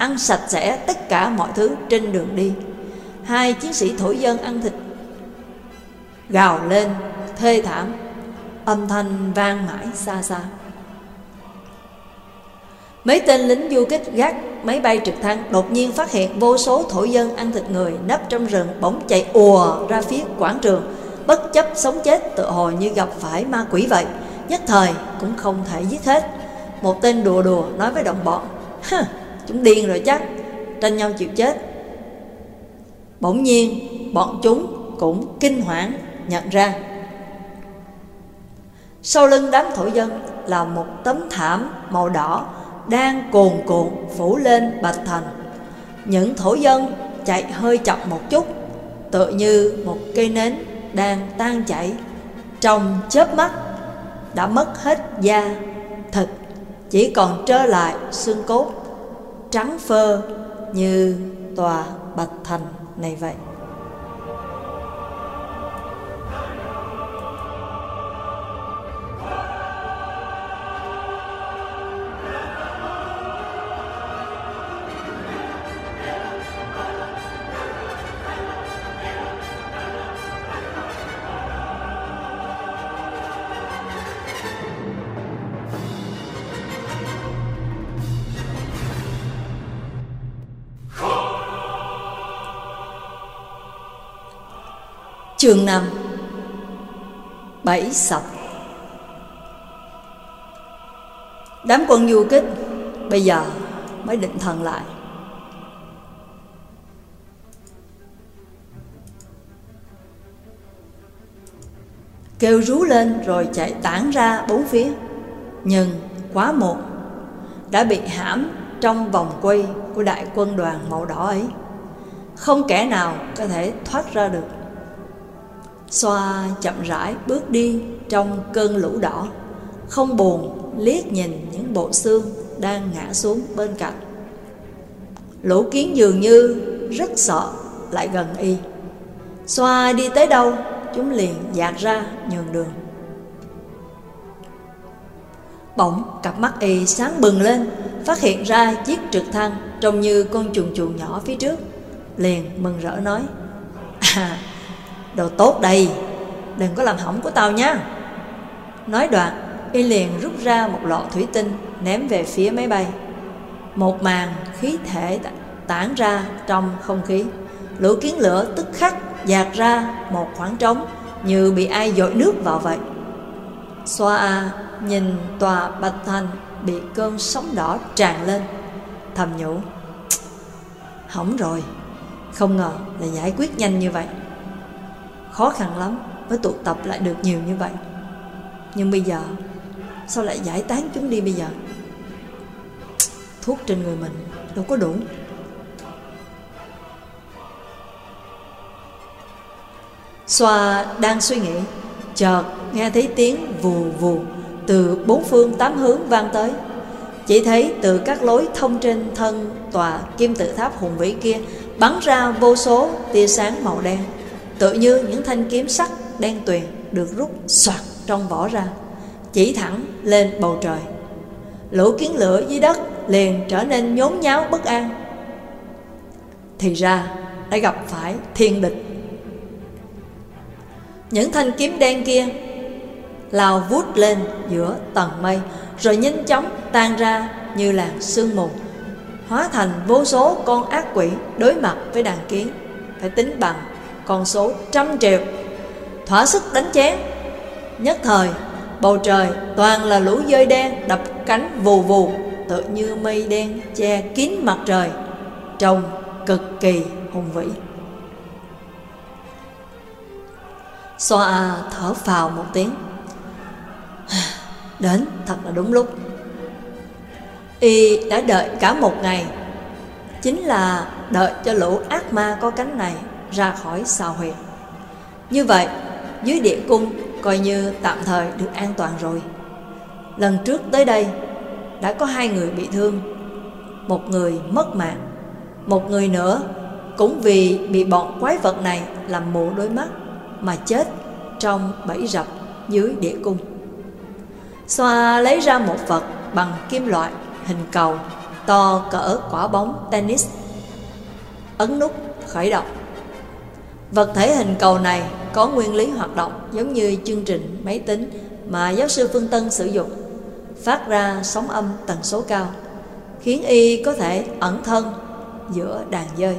ăn sạch sẽ tất cả mọi thứ trên đường đi. Hai chiến sĩ thổ dân ăn thịt gào lên, thê thảm, âm thanh vang mãi xa xa. Mấy tên lính du kích gác máy bay trực thăng đột nhiên phát hiện vô số thổ dân ăn thịt người nấp trong rừng bỗng chạy ùa ra phía quảng trường, bất chấp sống chết tự hồ như gặp phải ma quỷ vậy. Nhất thời cũng không thể giết hết. Một tên đùa đùa nói với đồng bọn Chúng điên rồi chắc Tranh nhau chịu chết. Bỗng nhiên bọn chúng cũng kinh hoảng nhận ra. Sau lưng đám thổ dân là một tấm thảm màu đỏ Đang cuồn cuộn phủ lên Bạch Thành. Những thổ dân chạy hơi chậm một chút Tựa như một cây nến đang tan chảy. Trong chớp mắt đã mất hết da, thịt Chỉ còn trơ lại xương cốt trắng phơ như tòa bạch thành này vậy. Chương 5 Bảy sập. Đám quân du kích bây giờ mới định thần lại. Kêu rú lên rồi chạy tản ra bốn phía. Nhưng quá muộn, Đã bị hãm trong vòng quay của đại quân đoàn màu đỏ ấy. Không kẻ nào có thể thoát ra được. Xoa chậm rãi bước đi trong cơn lũ đỏ. Không buồn, liếc nhìn những bộ xương đang ngã xuống bên cạnh. Lũ kiến dường như rất sợ, lại gần y. Xoa đi tới đâu, chúng liền dạt ra nhường đường. Bỗng cặp mắt y sáng bừng lên, Phát hiện ra chiếc trực thăng Trông như con chuồn chuồn nhỏ phía trước. Liền mừng rỡ nói [LAUGHS] À đồ tốt đây, Đừng có làm hỏng của tao nha. Nói đoạn, Y liền rút ra một lọ thủy tinh, Ném về phía máy bay. Một màn khí thể tản ra trong không khí. Lũ kiến lửa tức khắc dạt ra một khoảng trống Như bị ai dội nước vào vậy. Xoa A nhìn tòa bạch thành Bị cơn sóng đỏ tràn lên, Thầm nhủ, Hỏng rồi, Không ngờ là giải quyết nhanh như vậy. Khó khăn lắm Mới tụ tập lại được nhiều như vậy. Nhưng bây giờ, Sao lại giải tán chúng đi bây giờ? Thuốc trên người mình Đâu có đủ. Xoa đang suy nghĩ, Chợt nghe thấy tiếng vù vù Từ bốn phương tám hướng vang tới. Chỉ thấy từ các lối thông trên thân tòa kim tự tháp hùng vĩ kia Bắn ra vô số tia sáng màu đen. Tự như những thanh kiếm sắt đen tuyền Được rút soạt trong vỏ ra, Chỉ thẳng lên bầu trời. Lũ kiến lửa dưới đất liền trở nên nhốn nháo bất an. Thì ra đã gặp phải thiên địch. Những thanh kiếm đen kia lao vút lên giữa tầng mây, rồi nhanh chóng tan ra như làn sương mù, hóa thành vô số con ác quỷ đối mặt với đàn kiến, phải tính bằng con số trăm triệu. Thỏa sức đánh chén. Nhất thời, bầu trời toàn là lũ dơi đen đập cánh vù vù tự như mây đen che kín mặt trời, trông cực kỳ hùng vĩ. Xoa thở phào một tiếng. [SIGHS] Đến thật là đúng lúc. Y đã đợi cả một ngày. Chính là đợi cho lũ ác ma có cánh này ra khỏi sao huyệt Như vậy, dưới địa cung coi như tạm thời được an toàn rồi Lần trước tới đây, đã có hai người bị thương, Một người mất mạng, Một người nữa cũng vì bị bọn quái vật này làm mù đôi mắt mà chết trong bẫy rập dưới địa cung. Xoa lấy ra một vật bằng kim loại, hình cầu, to cỡ quả bóng tennis. Ấn nút khởi động. Vật thể hình cầu này có nguyên lý hoạt động giống như chương trình máy tính mà giáo sư Phương Tân sử dụng, phát ra sóng âm tần số cao, khiến y có thể ẩn thân giữa đàn dơi.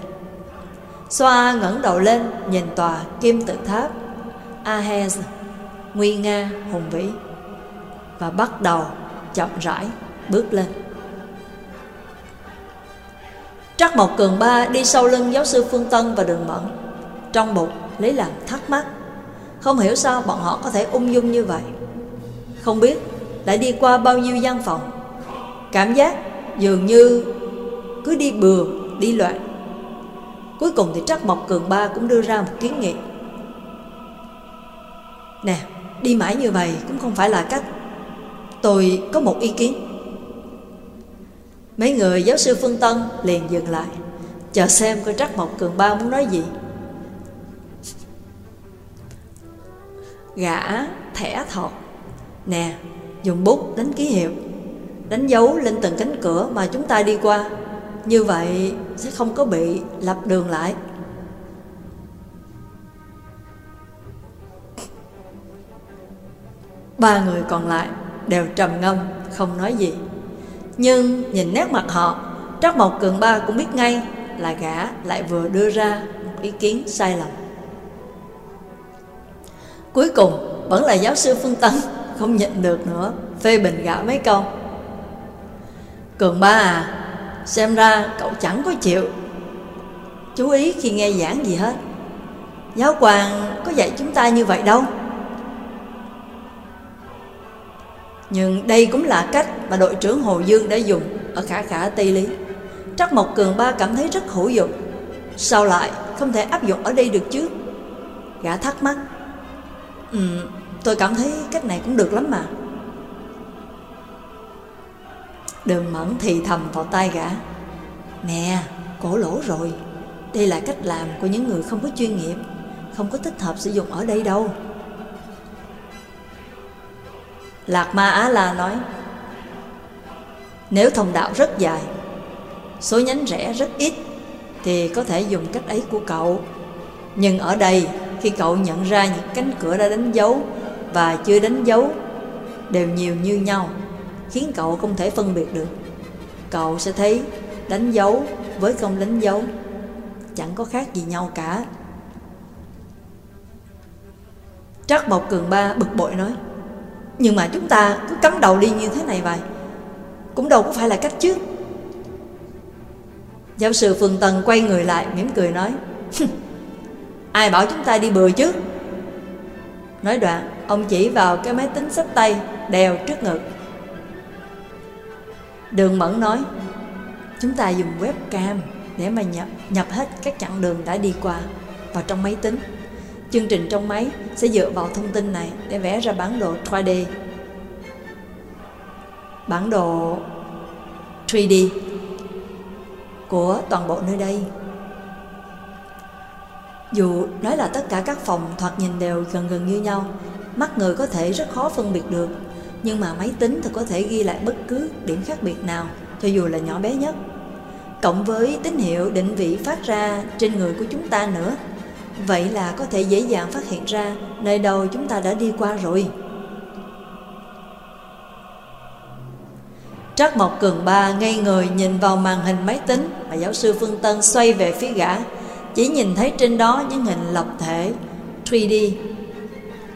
Xoa ngẩng đầu lên nhìn tòa kim tự tháp Ahez nguy nga hùng vĩ và bắt đầu chậm rãi bước lên. Trắc Mộc Cường Ba đi sau lưng giáo sư Phương Tân và Đường Mẫn trong bụng lấy làm thắc mắc. Không hiểu sao bọn họ có thể ung dung như vậy. Không biết đã đi qua bao nhiêu gian phòng. Cảm giác dường như cứ đi bừa, đi loạn. Cuối cùng thì Trắc Mộc Cường Ba cũng đưa ra một kiến nghị. Nè, đi mãi như vậy cũng không phải là cách. Tôi có một ý kiến. Mấy người giáo sư Phương Tân liền dừng lại Chờ xem coi Trắc Mộc Cường Ba muốn nói gì. Gã thẻ thọt. Nè, dùng bút đánh ký hiệu Đánh dấu lên từng cánh cửa mà chúng ta đi qua. Như vậy sẽ không có bị lập đường lại. Ba người còn lại đều trầm ngâm không nói gì. Nhưng nhìn nét mặt họ Trắc Mộc Cường Ba cũng biết ngay là gã lại vừa đưa ra một ý kiến sai lầm. Cuối cùng, vẫn là giáo sư Phương Tân, không nhịn được nữa, Phê bình gã mấy câu. Cường ba à Xem ra cậu chẳng có chịu. Chú ý khi nghe giảng gì hết. Giáo Quan có dạy chúng ta như vậy đâu. Nhưng đây cũng là cách mà đội trưởng Hồ Dương đã dùng ở khả khả Tây Lý. Trắc Mộc Cường Ba cảm thấy rất hữu dụng. Sao lại không thể áp dụng ở đây được chứ? Gã thắc mắc. Ừ, tôi cảm thấy cách này cũng được lắm mà. Đường mẫn thì thầm vào tay gã. Nè, cổ lỗ rồi. Đây là cách làm của những người không có chuyên nghiệp Không có thích hợp sử dụng ở đây đâu. Lạc Ma Á La nói Nếu thông đạo rất dài Số nhánh rẽ rất ít Thì có thể dùng cách ấy của cậu. Nhưng ở đây khi cậu nhận ra những cánh cửa đã đánh dấu Và chưa đánh dấu Đều nhiều như nhau, Khiến cậu không thể phân biệt được. Cậu sẽ thấy đánh dấu với không đánh dấu, Chẳng có khác gì nhau cả. Trác Mộc Cường Ba bực bội nói, Nhưng mà chúng ta cứ cắm đầu đi như thế này vậy, Cũng đâu có phải là cách chứ. Giáo sư Phương Tần quay người lại mỉm cười nói [LAUGHS] Ai bảo chúng ta đi bừa chứ Nói đoạn Ông chỉ vào cái máy tính sách tay đèo trước ngực Đường Mẫn nói Chúng ta dùng webcam để mà nhập, nhập hết các chặng đường đã đi qua vào trong máy tính. Chương trình trong máy sẽ dựa vào thông tin này để vẽ ra bản đồ 3D. Bản đồ 3D của toàn bộ nơi đây. Dù nói là tất cả các phòng thoạt nhìn đều gần gần như nhau, mắt người có thể rất khó phân biệt được, nhưng mà máy tính thì có thể ghi lại bất cứ điểm khác biệt nào, cho dù là nhỏ bé nhất cộng với tín hiệu định vị phát ra trên người của chúng ta nữa. Vậy là có thể dễ dàng phát hiện ra nơi đâu chúng ta đã đi qua rồi. trác Mộc Cường Ba ngây người nhìn vào màn hình máy tính mà giáo sư Phương Tân xoay về phía gã, chỉ nhìn thấy trên đó những hình lập thể 3D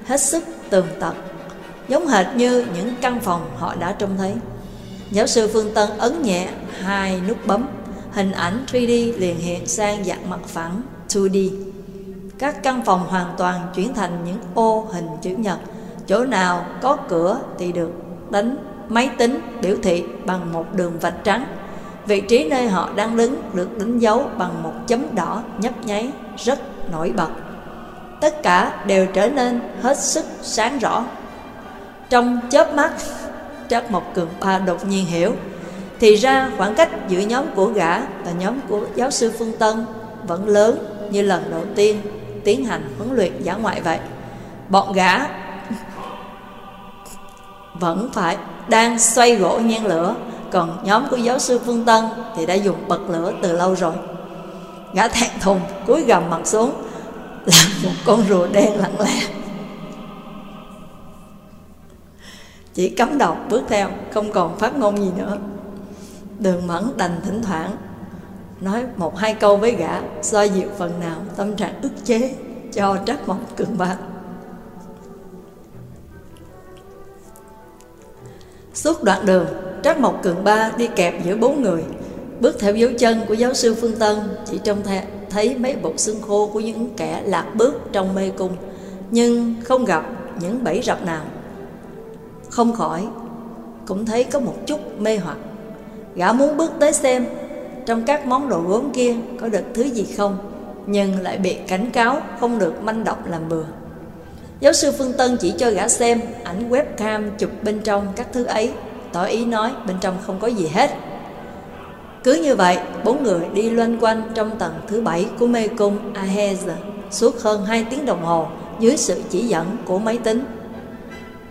hết sức tường tận, giống hệt như những căn phòng họ đã trông thấy. Giáo sư Phương Tân ấn nhẹ hai nút bấm hình ảnh 3D liền hiện sang dạng mặt phẳng 2D. Các căn phòng hoàn toàn chuyển thành những ô hình chữ nhật. Chỗ nào có cửa thì được đánh máy tính biểu thị bằng một đường vạch trắng. Vị trí nơi họ đang đứng được đánh dấu bằng một chấm đỏ nhấp nháy rất nổi bật. Tất cả đều trở nên hết sức sáng rõ. Trong chớp mắt, chắc một Cường Ba đột nhiên hiểu thì ra khoảng cách giữa nhóm của gã và nhóm của giáo sư Phương Tân vẫn lớn như lần đầu tiên tiến hành huấn luyện giả ngoại vậy. Bọn gã [LAUGHS] vẫn phải đang xoay gỗ nhen lửa, còn nhóm của giáo sư Phương Tân thì đã dùng bật lửa từ lâu rồi. Gã thẹn thùng cúi gầm mặt xuống làm một con rùa đen lặng lẽ. Chỉ cắm đọc bước theo, không còn phát ngôn gì nữa. Đường mẫn đành thỉnh thoảng Nói một hai câu với gã xoa dịu phần nào tâm trạng ức chế Cho trắc mộng cường bạc Suốt đoạn đường Trắc Mộc Cường Ba đi kẹp giữa bốn người. Bước theo dấu chân của giáo sư Phương Tân, Chỉ trông thấy mấy bộ xương khô của những kẻ lạc bước trong mê cung, Nhưng không gặp những bẫy rập nào. Không khỏi, Cũng thấy có một chút mê hoặc. Gã muốn bước tới xem Trong các món đồ gốm kia có được thứ gì không, Nhưng lại bị cảnh cáo không được manh động làm bừa. Giáo sư Phương Tân chỉ cho gã xem ảnh webcam chụp bên trong các thứ ấy. Tỏ ý nói bên trong không có gì hết Cứ như vậy, bốn người đi loanh quanh trong tầng thứ bảy của mê cung Ahez Suốt hơn hai tiếng đồng hồ dưới sự chỉ dẫn của máy tính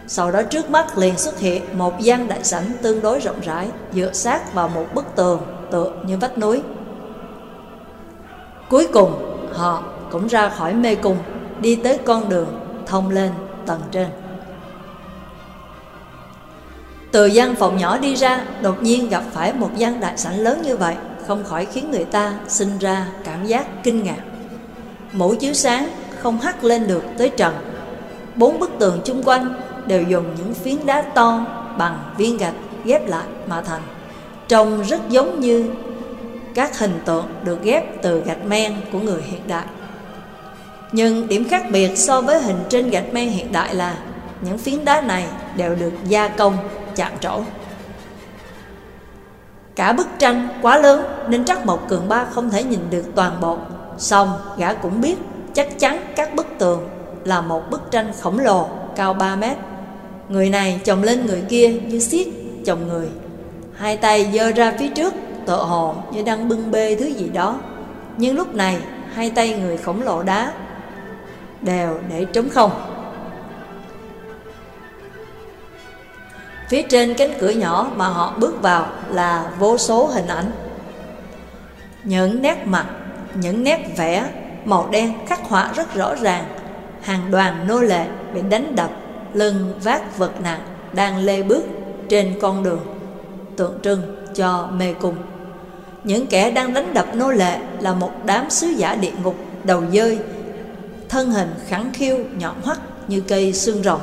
sau đó trước mắt liền xuất hiện một gian đại sảnh tương đối rộng rãi dựa sát vào một bức tường tựa như vách núi. Cuối cùng họ cũng ra khỏi mê cung đi tới con đường thông lên tầng trên. Từ gian phòng nhỏ đi ra, đột nhiên gặp phải một gian đại sảnh lớn như vậy, không khỏi khiến người ta sinh ra cảm giác kinh ngạc. Mũ chiếu sáng không hắt lên được tới trần. Bốn bức tường chung quanh đều dùng những phiến đá to bằng viên gạch ghép lại mà thành, Trông rất giống như các hình tượng được ghép từ gạch men của người hiện đại Nhưng điểm khác biệt so với hình trên gạch men hiện đại là Những phiến đá này đều được gia công chạm trổ. Cả bức tranh quá lớn nên Trắc Mộc Cường Ba không thể nhìn được toàn bộ. Xong, gã cũng biết chắc chắn các bức tường là một bức tranh khổng lồ, cao 3 mét. Người này chồng lên người kia như xiết chồng người. Hai tay giơ ra phía trước, tựa hồ như đang bưng bê thứ gì đó. Nhưng lúc này, hai tay người khổng lồ đá đều để trống không. Phía trên cánh cửa nhỏ mà họ bước vào là vô số hình ảnh. Những nét mặt, những nét vẽ màu đen khắc họa rất rõ ràng. Hàng đoàn nô lệ bị đánh đập, lưng vác vật nặng đang lê bước trên con đường Tượng trưng cho mê cung. Những kẻ đang đánh đập nô lệ là một đám sứ giả địa ngục đầu dơi Thân hình khẳng khiu nhọn hoắt như cây xương rồng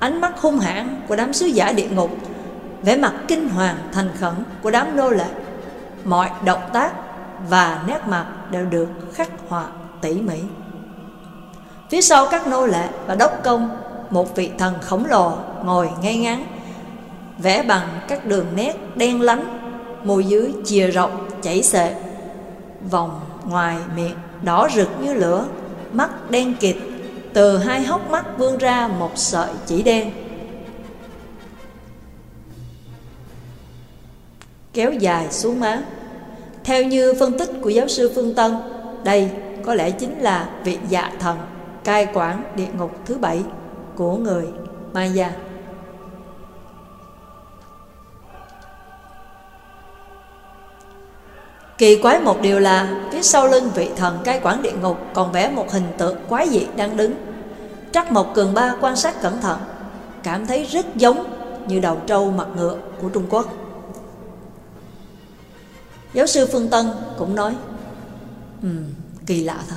ánh mắt hung hãn của đám sứ giả địa ngục, vẻ mặt kinh hoàng thành khẩn của đám nô lệ. Mọi động tác và nét mặt đều được khắc họa tỉ mỉ. Phía sau các nô lệ và đốc công, một vị thần khổng lồ ngồi ngay ngắn, vẽ bằng các đường nét đen lánh, môi dưới chìa rộng chảy xệ, vòng ngoài miệng đỏ rực như lửa, mắt đen kịt từ hai hốc mắt vươn ra một sợi chỉ đen. Kéo dài xuống má. Theo như phân tích của giáo sư Phương Tân, Đây có lẽ chính là vị dạ thần cai quản địa ngục thứ bảy của người Maya. Kỳ quái một điều là phía sau lưng vị thần cai quản địa ngục còn vẽ một hình tượng quái dị đang đứng. Trắc Mộc Cường Ba quan sát cẩn thận, cảm thấy rất giống như đầu trâu mặt ngựa của Trung Quốc. Giáo sư Phương Tân cũng nói, um, kỳ lạ thật,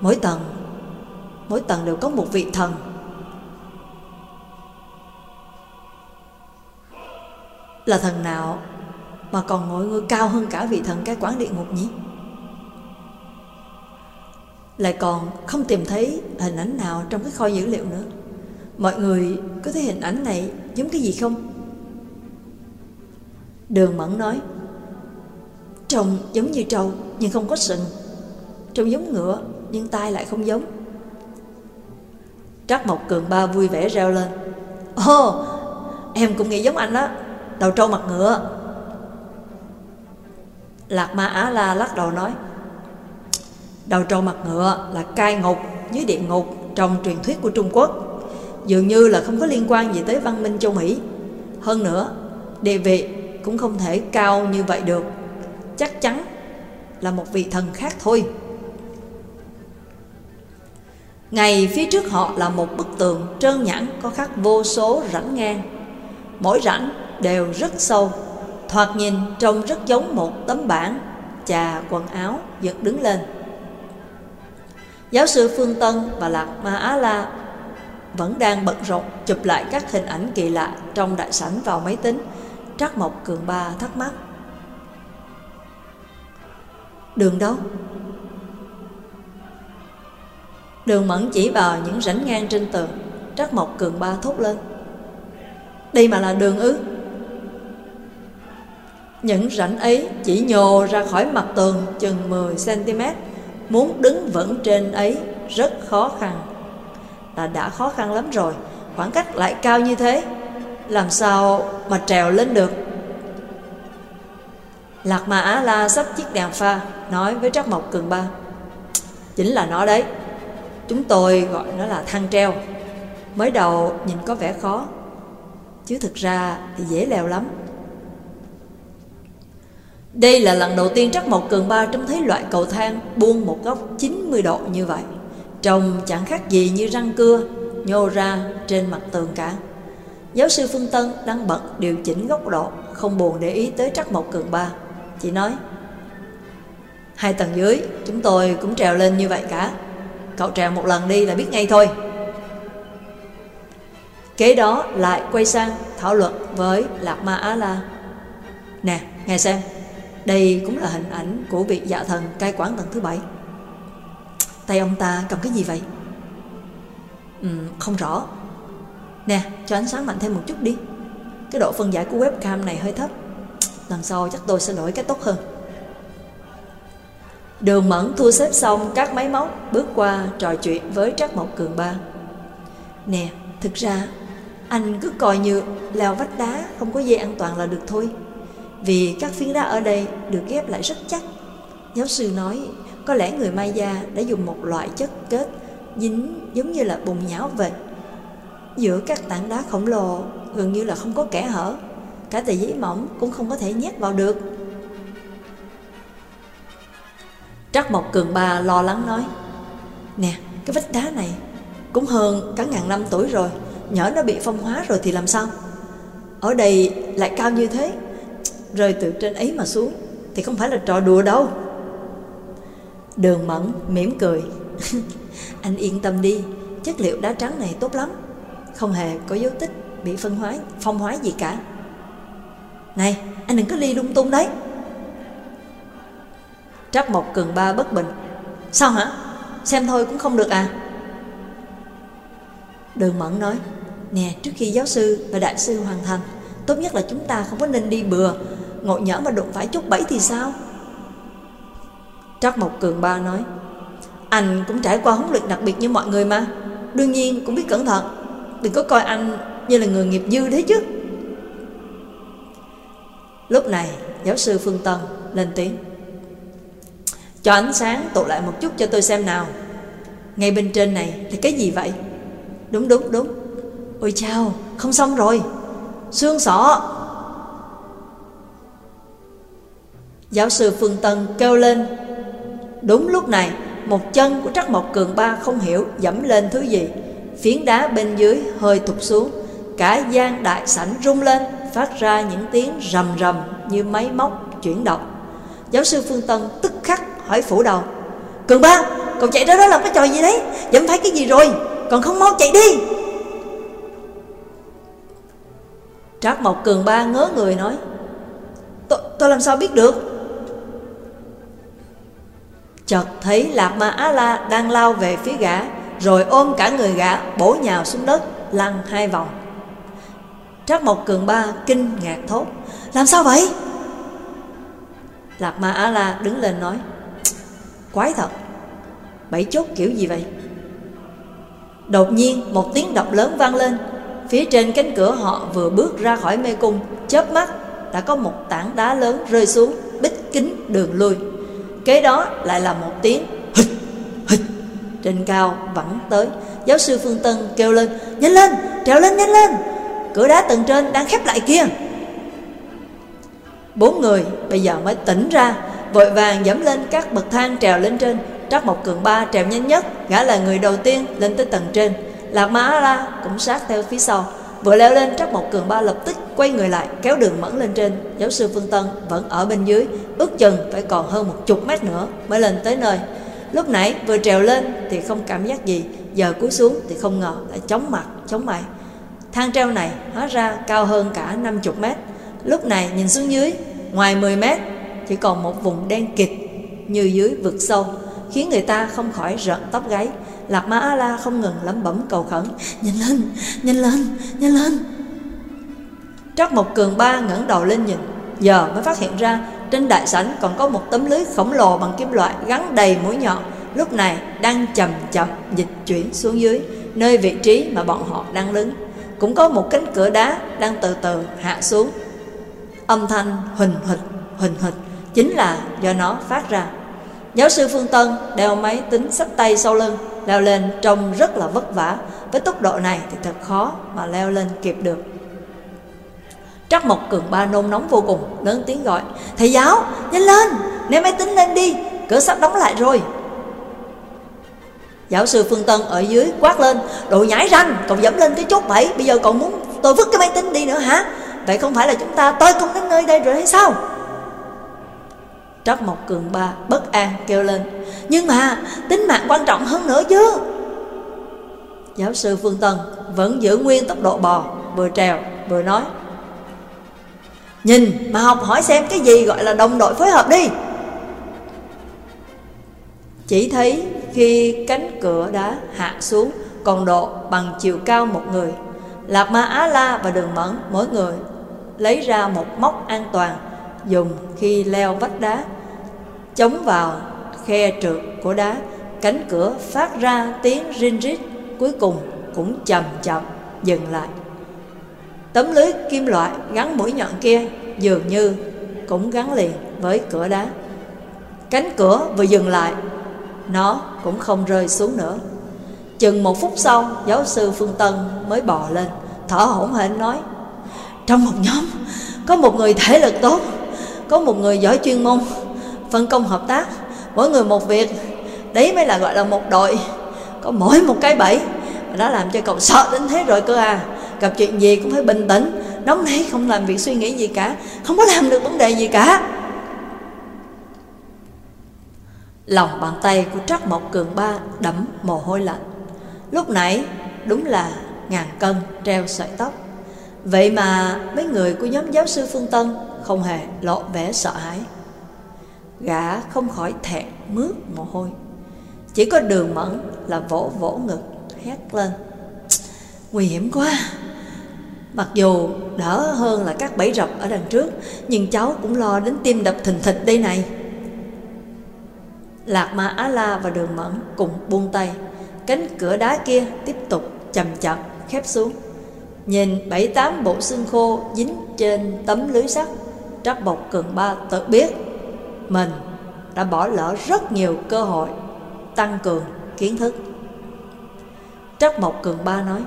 mỗi tầng, mỗi tầng đều có một vị thần. Là thần nào mà còn ngồi ngôi cao hơn cả vị thần cái quán địa ngục nhỉ? Lại còn không tìm thấy hình ảnh nào trong cái kho dữ liệu nữa Mọi người có thấy hình ảnh này giống cái gì không? Đường Mẫn nói Trông giống như trâu nhưng không có sừng Trông giống ngựa nhưng tai lại không giống Trác Mộc Cường Ba vui vẻ reo lên Ồ, em cũng nghĩ giống anh đó Đầu trâu mặt ngựa Lạc Ma Á La lắc đầu nói Đầu trâu mặt ngựa là cai ngục dưới địa ngục trong truyền thuyết của Trung Quốc. Dường như là không có liên quan gì tới văn minh châu Mỹ. Hơn nữa, địa vị cũng không thể cao như vậy được. Chắc chắn là một vị thần khác thôi. Ngày phía trước họ là một bức tường trơn nhẵn có khắc vô số rãnh ngang. Mỗi rãnh đều rất sâu. Thoạt nhìn trông rất giống một tấm bảng, Chà quần áo dựng đứng lên. Giáo sư Phương Tân và Lạc Ma Á La Vẫn đang bận rộn chụp lại các hình ảnh kỳ lạ Trong đại sảnh vào máy tính, Trác Mộc Cường Ba thắc mắc. Đường đâu? Đường mẫn chỉ vào những rãnh ngang trên tường, Trác Mộc Cường Ba thốt lên. Đây mà là đường ư? Những rãnh ấy chỉ nhô ra khỏi mặt tường chừng 10cm Muốn đứng vững trên ấy rất khó khăn. Ta đã khó khăn lắm rồi, Khoảng cách lại cao như thế. Làm sao mà trèo lên được? Lạc Mà Á La xách chiếc đèn pha, Nói với Trác Mộc Cường Ba. Chính là nó đấy. Chúng tôi gọi nó là thang treo. Mới đầu nhìn có vẻ khó, Chứ thực ra thì dễ leo lắm đây là lần đầu tiên Trắc Mộc Cường Ba trông thấy loại cầu thang buông một góc 90 độ như vậy. Trông chẳng khác gì như răng cưa nhô ra trên mặt tường cả. Giáo sư Phương Tân đang bật điều chỉnh góc độ, không buồn để ý tới Trắc Mộc Cường Ba. Chỉ nói, hai tầng dưới chúng tôi cũng trèo lên như vậy cả. Cậu trèo một lần đi là biết ngay thôi. Kế đó lại quay sang thảo luận với Lạc Ma Á La Nè, nghe xem đây cũng là hình ảnh của việc dạ thần cai quản tầng thứ bảy. Tay ông ta cầm cái gì vậy? Ừ, không rõ. Nè, cho ánh sáng mạnh thêm một chút đi. Cái độ phân giải của webcam này hơi thấp. Lần sau chắc tôi sẽ đổi cái tốt hơn. Đường Mẫn thu xếp xong các máy móc Bước qua trò chuyện với Trác Mộc Cường Ba. Nè, thực ra anh cứ coi như leo vách đá Không có dây an toàn là được thôi. Vì các phiến đá ở đây được ghép lại rất chắc. Giáo sư nói Có lẽ người Maya đã dùng một loại chất kết Dính giống như là bùn nhão vậy. Giữa các tảng đá khổng lồ Gần như là không có kẻ hở. Cả tờ giấy mỏng cũng không có thể nhét vào được. Trắc Mộc Cường Ba lo lắng nói Nè, cái vách đá này cũng hơn cả ngàn năm tuổi rồi Nhỡ nó bị phong hóa rồi thì làm sao? Ở đây lại cao như thế Rơi từ trên ấy mà xuống, Thì không phải là trò đùa đâu Đường Mẫn mỉm cười. cười [LAUGHS] Anh yên tâm đi, Chất liệu đá trắng này tốt lắm Không hề có dấu tích bị phân hóa, phong hóa gì cả Này, anh đừng có ly lung tung đấy Trắc một Cường Ba bất bình Sao hả? Xem thôi cũng không được à? Đường Mẫn nói, Nè, trước khi giáo sư và đại sư hoàn thành Tốt nhất là chúng ta không có nên đi bừa. Ngộ nhỡ mà đụng phải chút bẫy thì sao? Trắc Mộc Cường Ba nói, Anh cũng trải qua huấn luyện đặc biệt như mọi người mà. Đương nhiên cũng biết cẩn thận. Đừng có coi anh như là người nghiệp dư thế chứ. Lúc này, giáo sư Phương Tân lên tiếng, cho ánh sáng tụ lại một chút cho tôi xem nào. Ngay bên trên này là cái gì vậy? Đúng đúng đúng. Ôi chao, không xong rồi. Xương sọ Giáo sư Phương Tân kêu lên, Đúng lúc này, Một chân của Trắc Mộc Cường Ba không hiểu Dẫm lên thứ gì. Phiến đá bên dưới hơi thụt xuống, Cả gian đại sảnh rung lên, Phát ra những tiếng rầm rầm Như máy móc chuyển động. Giáo sư Phương Tân tức khắc hỏi phủ đầu, Cường ba, Cậu chạy ra đó làm cái trò gì đấy? Dẫm phải cái gì rồi? Còn không mau chạy đi. Trác Mộc Cường ba ngớ người nói Tôi, tôi làm sao biết được? Chợt thấy Lạc Ma Á La đang lao về phía gã Rồi ôm cả người gã bổ nhào xuống đất Lăn hai vòng. Trác Mộc Cường ba kinh ngạc thốt Làm sao vậy? Lạc Ma Á La đứng lên nói Quái thật Bảy chốt kiểu gì vậy? Đột nhiên một tiếng động lớn vang lên Phía trên cánh cửa họ vừa bước ra khỏi mê cung Chớp mắt đã có một tảng đá lớn rơi xuống Bích kính đường lui. Kế đó lại là một tiếng hịch hịch Trên cao vẫn tới Giáo sư Phương Tân kêu lên Nhanh lên, trèo lên, nhanh lên! Cửa đá tầng trên đang khép lại kia Bốn người bây giờ mới tỉnh ra Vội vàng dẫm lên các bậc thang trèo lên trên. Trắc Mộc Cường Ba trèo nhanh nhất Gã là người đầu tiên lên tới tầng trên. Lạc Ma La cũng sát theo phía sau Vừa leo lên Trắc Mộc Cường Ba lập tức quay người lại Kéo đường mẫn lên trên. Giáo sư Phương Tân vẫn ở bên dưới Ước chừng phải còn hơn một chục mét nữa Mới lên tới nơi. Lúc nãy vừa trèo lên thì không cảm giác gì Giờ cúi xuống thì không ngờ lại chóng mặt, chóng mày. Thang treo này hóa ra cao hơn cả 50 mét. Lúc này nhìn xuống dưới Ngoài 10 mét chỉ còn một vùng đen kịt như dưới vực sâu khiến người ta không khỏi rợn tóc gáy lạc ma a la không ngừng lẩm bẩm cầu khẩn. Nhanh lên nhanh lên nhanh lên. Trác một cường ba ngẩng đầu lên nhìn. Giờ mới phát hiện ra trên đại sảnh còn có một tấm lưới khổng lồ bằng kim loại gắn đầy mũi nhọn. Lúc này đang chậm chậm dịch chuyển xuống dưới nơi vị trí mà bọn họ đang đứng. Cũng có một cánh cửa đá đang từ từ hạ xuống. Âm thanh huỳnh hịch huỳnh hịch chính là do nó phát ra. Giáo sư Phương Tân đeo máy tính sách tay sau lưng, leo lên trông rất là vất vả. Với tốc độ này thì thật khó mà leo lên kịp được. Trắc Mộc Cường Ba nôn nóng vô cùng, lớn tiếng gọi, Thầy giáo, nhanh lên, ném máy tính lên đi, cửa sắp đóng lại rồi. Giáo sư Phương Tân ở dưới quát lên, đồ nhảy ranh, cậu dẫm lên cái chốt bẫy, bây giờ cậu muốn tôi vứt cái máy tính đi nữa hả? Vậy không phải là chúng ta tôi không đến nơi đây rồi hay sao? Trắc Mộc Cường Ba bất an kêu lên nhưng mà, tính mạng quan trọng hơn nữa chứ. Giáo sư Phương Tân vẫn giữ nguyên tốc độ bò, Vừa trèo, vừa nói. Nhìn mà học hỏi xem cái gì gọi là đồng đội phối hợp đi. Chỉ thấy khi cánh cửa đá hạ xuống, Còn độ bằng chiều cao một người, Lạc Ma Á La và Đường Mẫn mỗi người lấy ra một móc an toàn dùng khi leo vách đá, chống vào khe trượt của đá, cánh cửa phát ra tiếng rin rít, cuối cùng cũng chậm chậm dừng lại. Tấm lưới kim loại gắn mũi nhọn kia dường như cũng gắn liền với cửa đá. Cánh cửa vừa dừng lại, nó cũng không rơi xuống nữa. Chừng một phút sau, giáo sư phương tân mới bò lên, thở hổn hển nói, trong một nhóm, có một người thể lực tốt, có một người giỏi chuyên môn, phân công hợp tác mỗi người một việc. Đấy mới là gọi là một đội. Có mỗi một cái bẫy. Đã làm cho cậu sợ đến thế rồi cơ à. Gặp chuyện gì cũng phải bình tĩnh. Nóng nảy không làm việc suy nghĩ gì cả. Không có làm được vấn đề gì cả. Lòng bàn tay của trắc mộc cường ba đẫm mồ hôi lạnh. Lúc nãy, đúng là ngàn cân treo sợi tóc. Vậy mà mấy người của nhóm giáo sư Phương Tân không hề lộ vẻ sợ hãi. Gã không khỏi thẹn mướt mồ hôi. Chỉ có đường mẫn là vỗ vỗ ngực, hét lên. Nguy hiểm quá. Mặc dù đỡ hơn là các bẫy rập ở đằng trước, Nhưng cháu cũng lo đến tim đập thình thịch đây này Lạc Ma Á La và đường mẫn cùng buông tay Cánh cửa đá kia tiếp tục chậm chậm khép xuống Nhìn bảy tám bộ xương khô dính trên tấm lưới sắt Trắc bọc cường ba tự biết mình đã bỏ lỡ rất nhiều cơ hội tăng cường kiến thức. Trắc Mộc Cường Ba nói,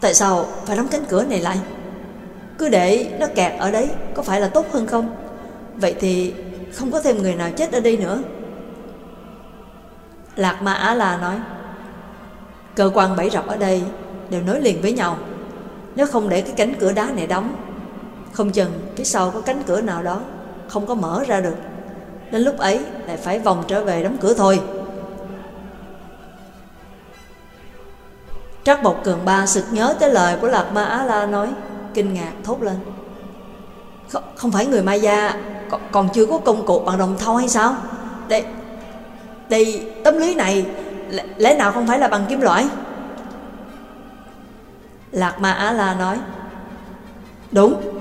Tại sao phải đóng cánh cửa này lại? Cứ để nó kẹt ở đấy Có phải là tốt hơn không? Vậy thì không có thêm người nào chết ở đây nữa. Lạc Ma Á La nói, Cơ quan bẫy rập ở đây đều nối liền với nhau. Nếu không để cái cánh cửa đá này đóng, Không chừng phía sau có cánh cửa nào đó không có mở ra được. Đến lúc ấy lại phải vòng trở về đóng cửa thôi. Trác Bộc Cường Ba sực nhớ tới lời của Lạc Ma Á La nói Kinh ngạc thốt lên. Không, không phải người Maya còn, còn chưa có công cụ bằng đồng thau hay sao? Đây, đây tấm lưới này Lẽ nào không phải là bằng kim loại? Lạc Ma Á La nói Đúng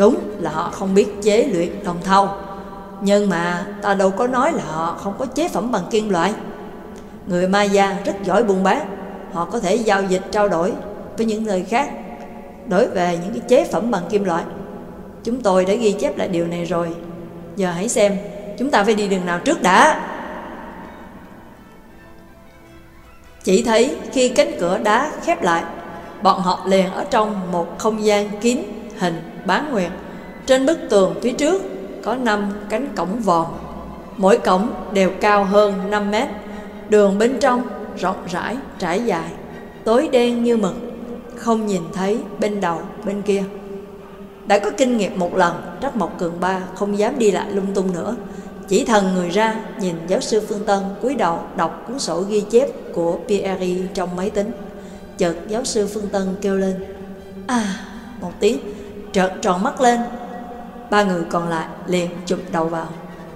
Đúng là họ không biết chế luyện đồng thau. Nhưng mà ta đâu có nói là họ không có chế phẩm bằng kim loại. Người Maya rất giỏi buôn bán. Họ có thể giao dịch, trao đổi với những nơi khác Đổi về những cái chế phẩm bằng kim loại. Chúng tôi đã ghi chép lại điều này rồi. Giờ hãy xem Chúng ta phải đi đường nào trước đã. Chỉ thấy khi cánh cửa đá khép lại, Bọn họ liền ở trong một không gian kín hình bán nguyệt. Trên bức tường phía trước có năm cánh cổng vòm. Mỗi cổng đều cao hơn 5 mét. Đường bên trong rộng rãi, trải dài Tối đen như mực Không nhìn thấy bên đầu bên kia. Đã có kinh nghiệm một lần Trắc Mộc Cường Ba không dám đi lại lung tung nữa. Chỉ thần người ra Nhìn giáo sư Phương Tân cúi đầu đọc cuốn sổ ghi chép của Pierre trong máy tính. Chợt giáo sư Phương Tân kêu lên À một tiếng. Trợn tròn mắt lên. Ba người còn lại liền chụp đầu vào.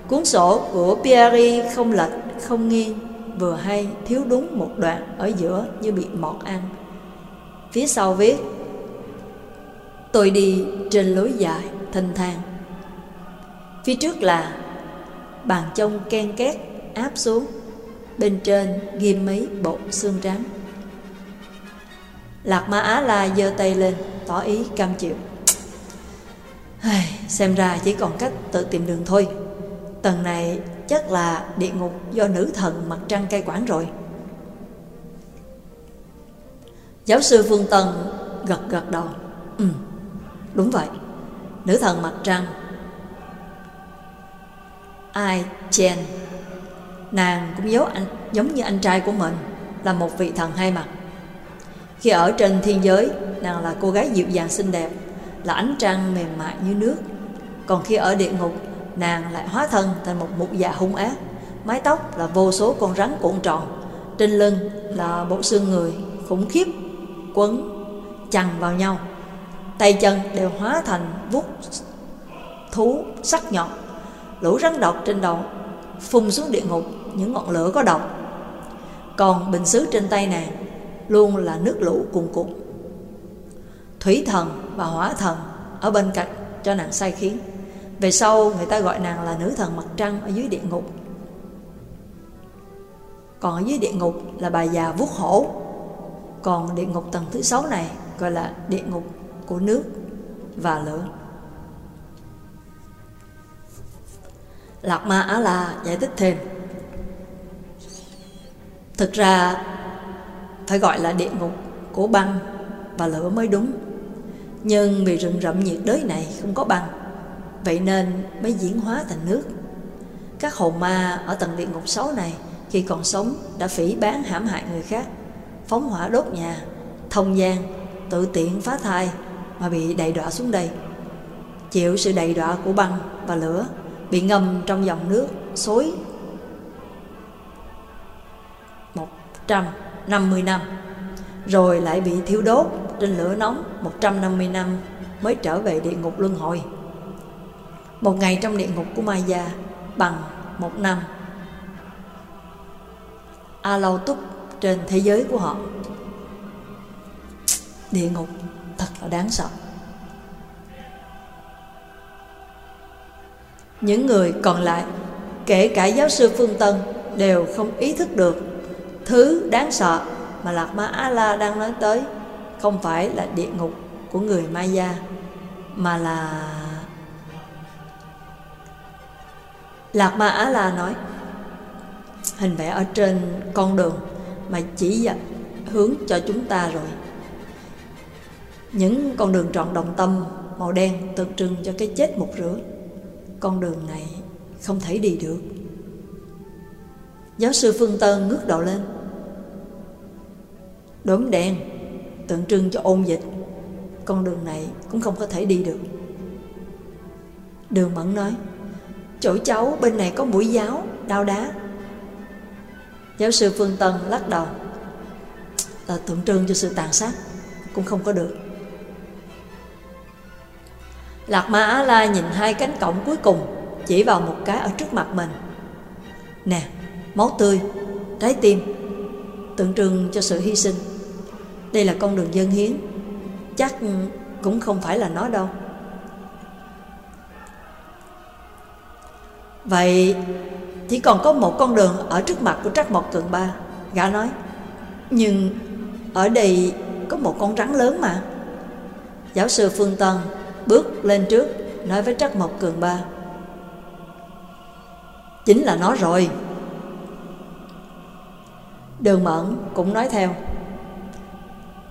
Cuốn sổ của Pierre không lệch, không nghiêng Vừa hay thiếu đúng một đoạn ở giữa như bị mọt ăn. Phía sau viết, Tôi đi trên lối dài thanh thang. Phía trước là Bàn trông ken két, áp xuống. Bên trên ghim mấy bộ xương trắng Lạc Ma Á La giơ tay lên, Tỏ ý cam chịu. Xem ra chỉ còn cách tự tìm đường thôi. Tầng này chắc là địa ngục do nữ thần mặt trăng cai quản rồi. Giáo sư Phương Tân gật gật đầu. Ừ, đúng vậy. Nữ thần mặt trăng. Ai Chen? Nàng cũng giống, anh, giống như anh trai của mình Là một vị thần hai mặt. Khi ở trên thiên giới, nàng là cô gái dịu dàng xinh đẹp, là ánh trăng mềm mại như nước. Còn khi ở địa ngục, nàng lại hóa thân thành một mục già hung ác. Mái tóc là vô số con rắn cuộn tròn, trên lưng là bộ xương người khủng khiếp quấn chằng vào nhau. tay chân đều hóa thành vuốt thú sắc nhọn lũ rắn độc trên đầu phun xuống địa ngục những ngọn lửa có độc còn bình xứ trên tay nàng luôn là nước lũ cuồn cuộn thủy thần và hỏa thần ở bên cạnh cho nàng say khiến. Về sau, người ta gọi nàng là nữ thần mặt trăng ở dưới địa ngục. Còn ở dưới địa ngục là bà già vuốt hổ. Còn địa ngục tầng thứ sáu này gọi là địa ngục của nước và lửa. Lạc Ma Á La giải thích thêm. Thực ra, phải gọi là địa ngục của băng và lửa mới đúng. Nhưng vì rừng rậm nhiệt đới này không có băng Vậy nên mới diễn hóa thành nước. Các hồn ma ở tầng địa ngục xấu này Khi còn sống đã phỉ bán hãm hại người khác, Phóng hỏa đốt nhà, Thông gian, Tự tiện phá thai Mà bị đầy đọa xuống đây. Chịu sự đầy đọa của băng và lửa Bị ngâm trong dòng nước Xối 150 năm, Rồi lại bị thiêu đốt trên lửa nóng 150 năm mới trở về địa ngục luân hồi. Một ngày trong địa ngục của Maya bằng một năm A Lâu Túc trên thế giới của họ. Địa ngục thật là đáng sợ. Những người còn lại, Kể cả giáo sư Phương Tân, Đều không ý thức được Thứ đáng sợ mà Lạc Ma A-la đang nói tới. Không phải là địa ngục của người Maya, Mà là Lạc Ma Á La nói, Hình vẽ ở trên con đường Mà chỉ hướng cho chúng ta rồi. Những con đường tròn đồng tâm, Màu đen tượng trưng cho cái chết một rửa. Con đường này không thể đi được. Giáo sư Phương Tân ngước đầu lên. Đốm đen tượng trưng cho ôn dịch. Con đường này cũng không có thể đi được. Đường Mẫn nói Chỗ cháu bên này có mũi giáo, đau đá. Giáo sư Phương Tân lắc đầu Là tượng trưng cho sự tàn sát Cũng không có được. Lạc Ma Á La nhìn hai cánh cổng cuối cùng Chỉ vào một cái ở trước mặt mình. Nè, máu tươi, trái tim Tượng trưng cho sự hy sinh. Đây là con đường dân hiến. Chắc cũng không phải là nó đâu. Vậy chỉ còn có một con đường ở trước mặt của Trắc Mộc Cường Ba, Gã nói. Nhưng ở đây có một con rắn lớn mà. Giáo sư Phương Tân bước lên trước, Nói với Trắc Mộc Cường Ba. Chính là nó rồi. Đường Mẫn cũng nói theo.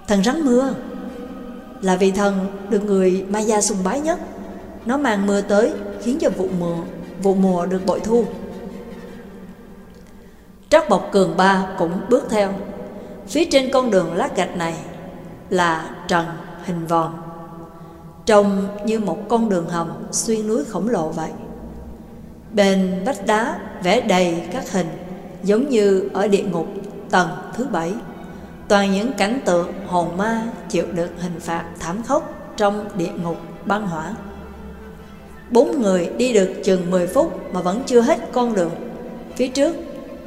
Thần rắn mưa. Là vị thần được người Maya sùng bái nhất. Nó mang mưa tới, khiến cho vụ mùa vụ mùa được bội thu. Trác Bộc Cường Ba cũng bước theo. Phía trên con đường lát gạch này là trần hình vòm, Trông như một con đường hầm xuyên núi khổng lồ vậy. Bên vách đá vẽ đầy các hình, giống như ở địa ngục tầng thứ bảy. Toàn những cảnh tượng hồn ma chịu được hình phạt thảm khốc trong địa ngục băng hỏa. Bốn người đi được chừng 10 phút mà vẫn chưa hết con đường. Phía trước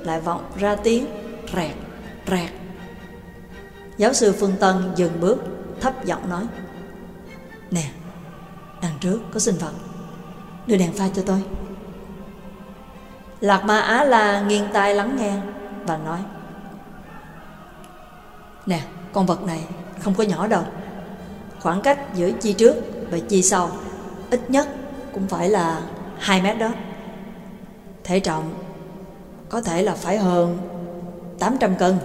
lại vọng ra tiếng rẹt, rẹt. Giáo sư Phương Tân dừng bước, thấp giọng nói Nè, đằng trước có sinh vật. Đưa đèn pha cho tôi. Lạc Ma Á La nghiêng tai lắng nghe và nói Nè, con vật này không có nhỏ đâu. Khoảng cách giữa chi trước và chi sau Ít nhất cũng phải là 2 mét đó. Thể trọng có thể là phải hơn 800 cân.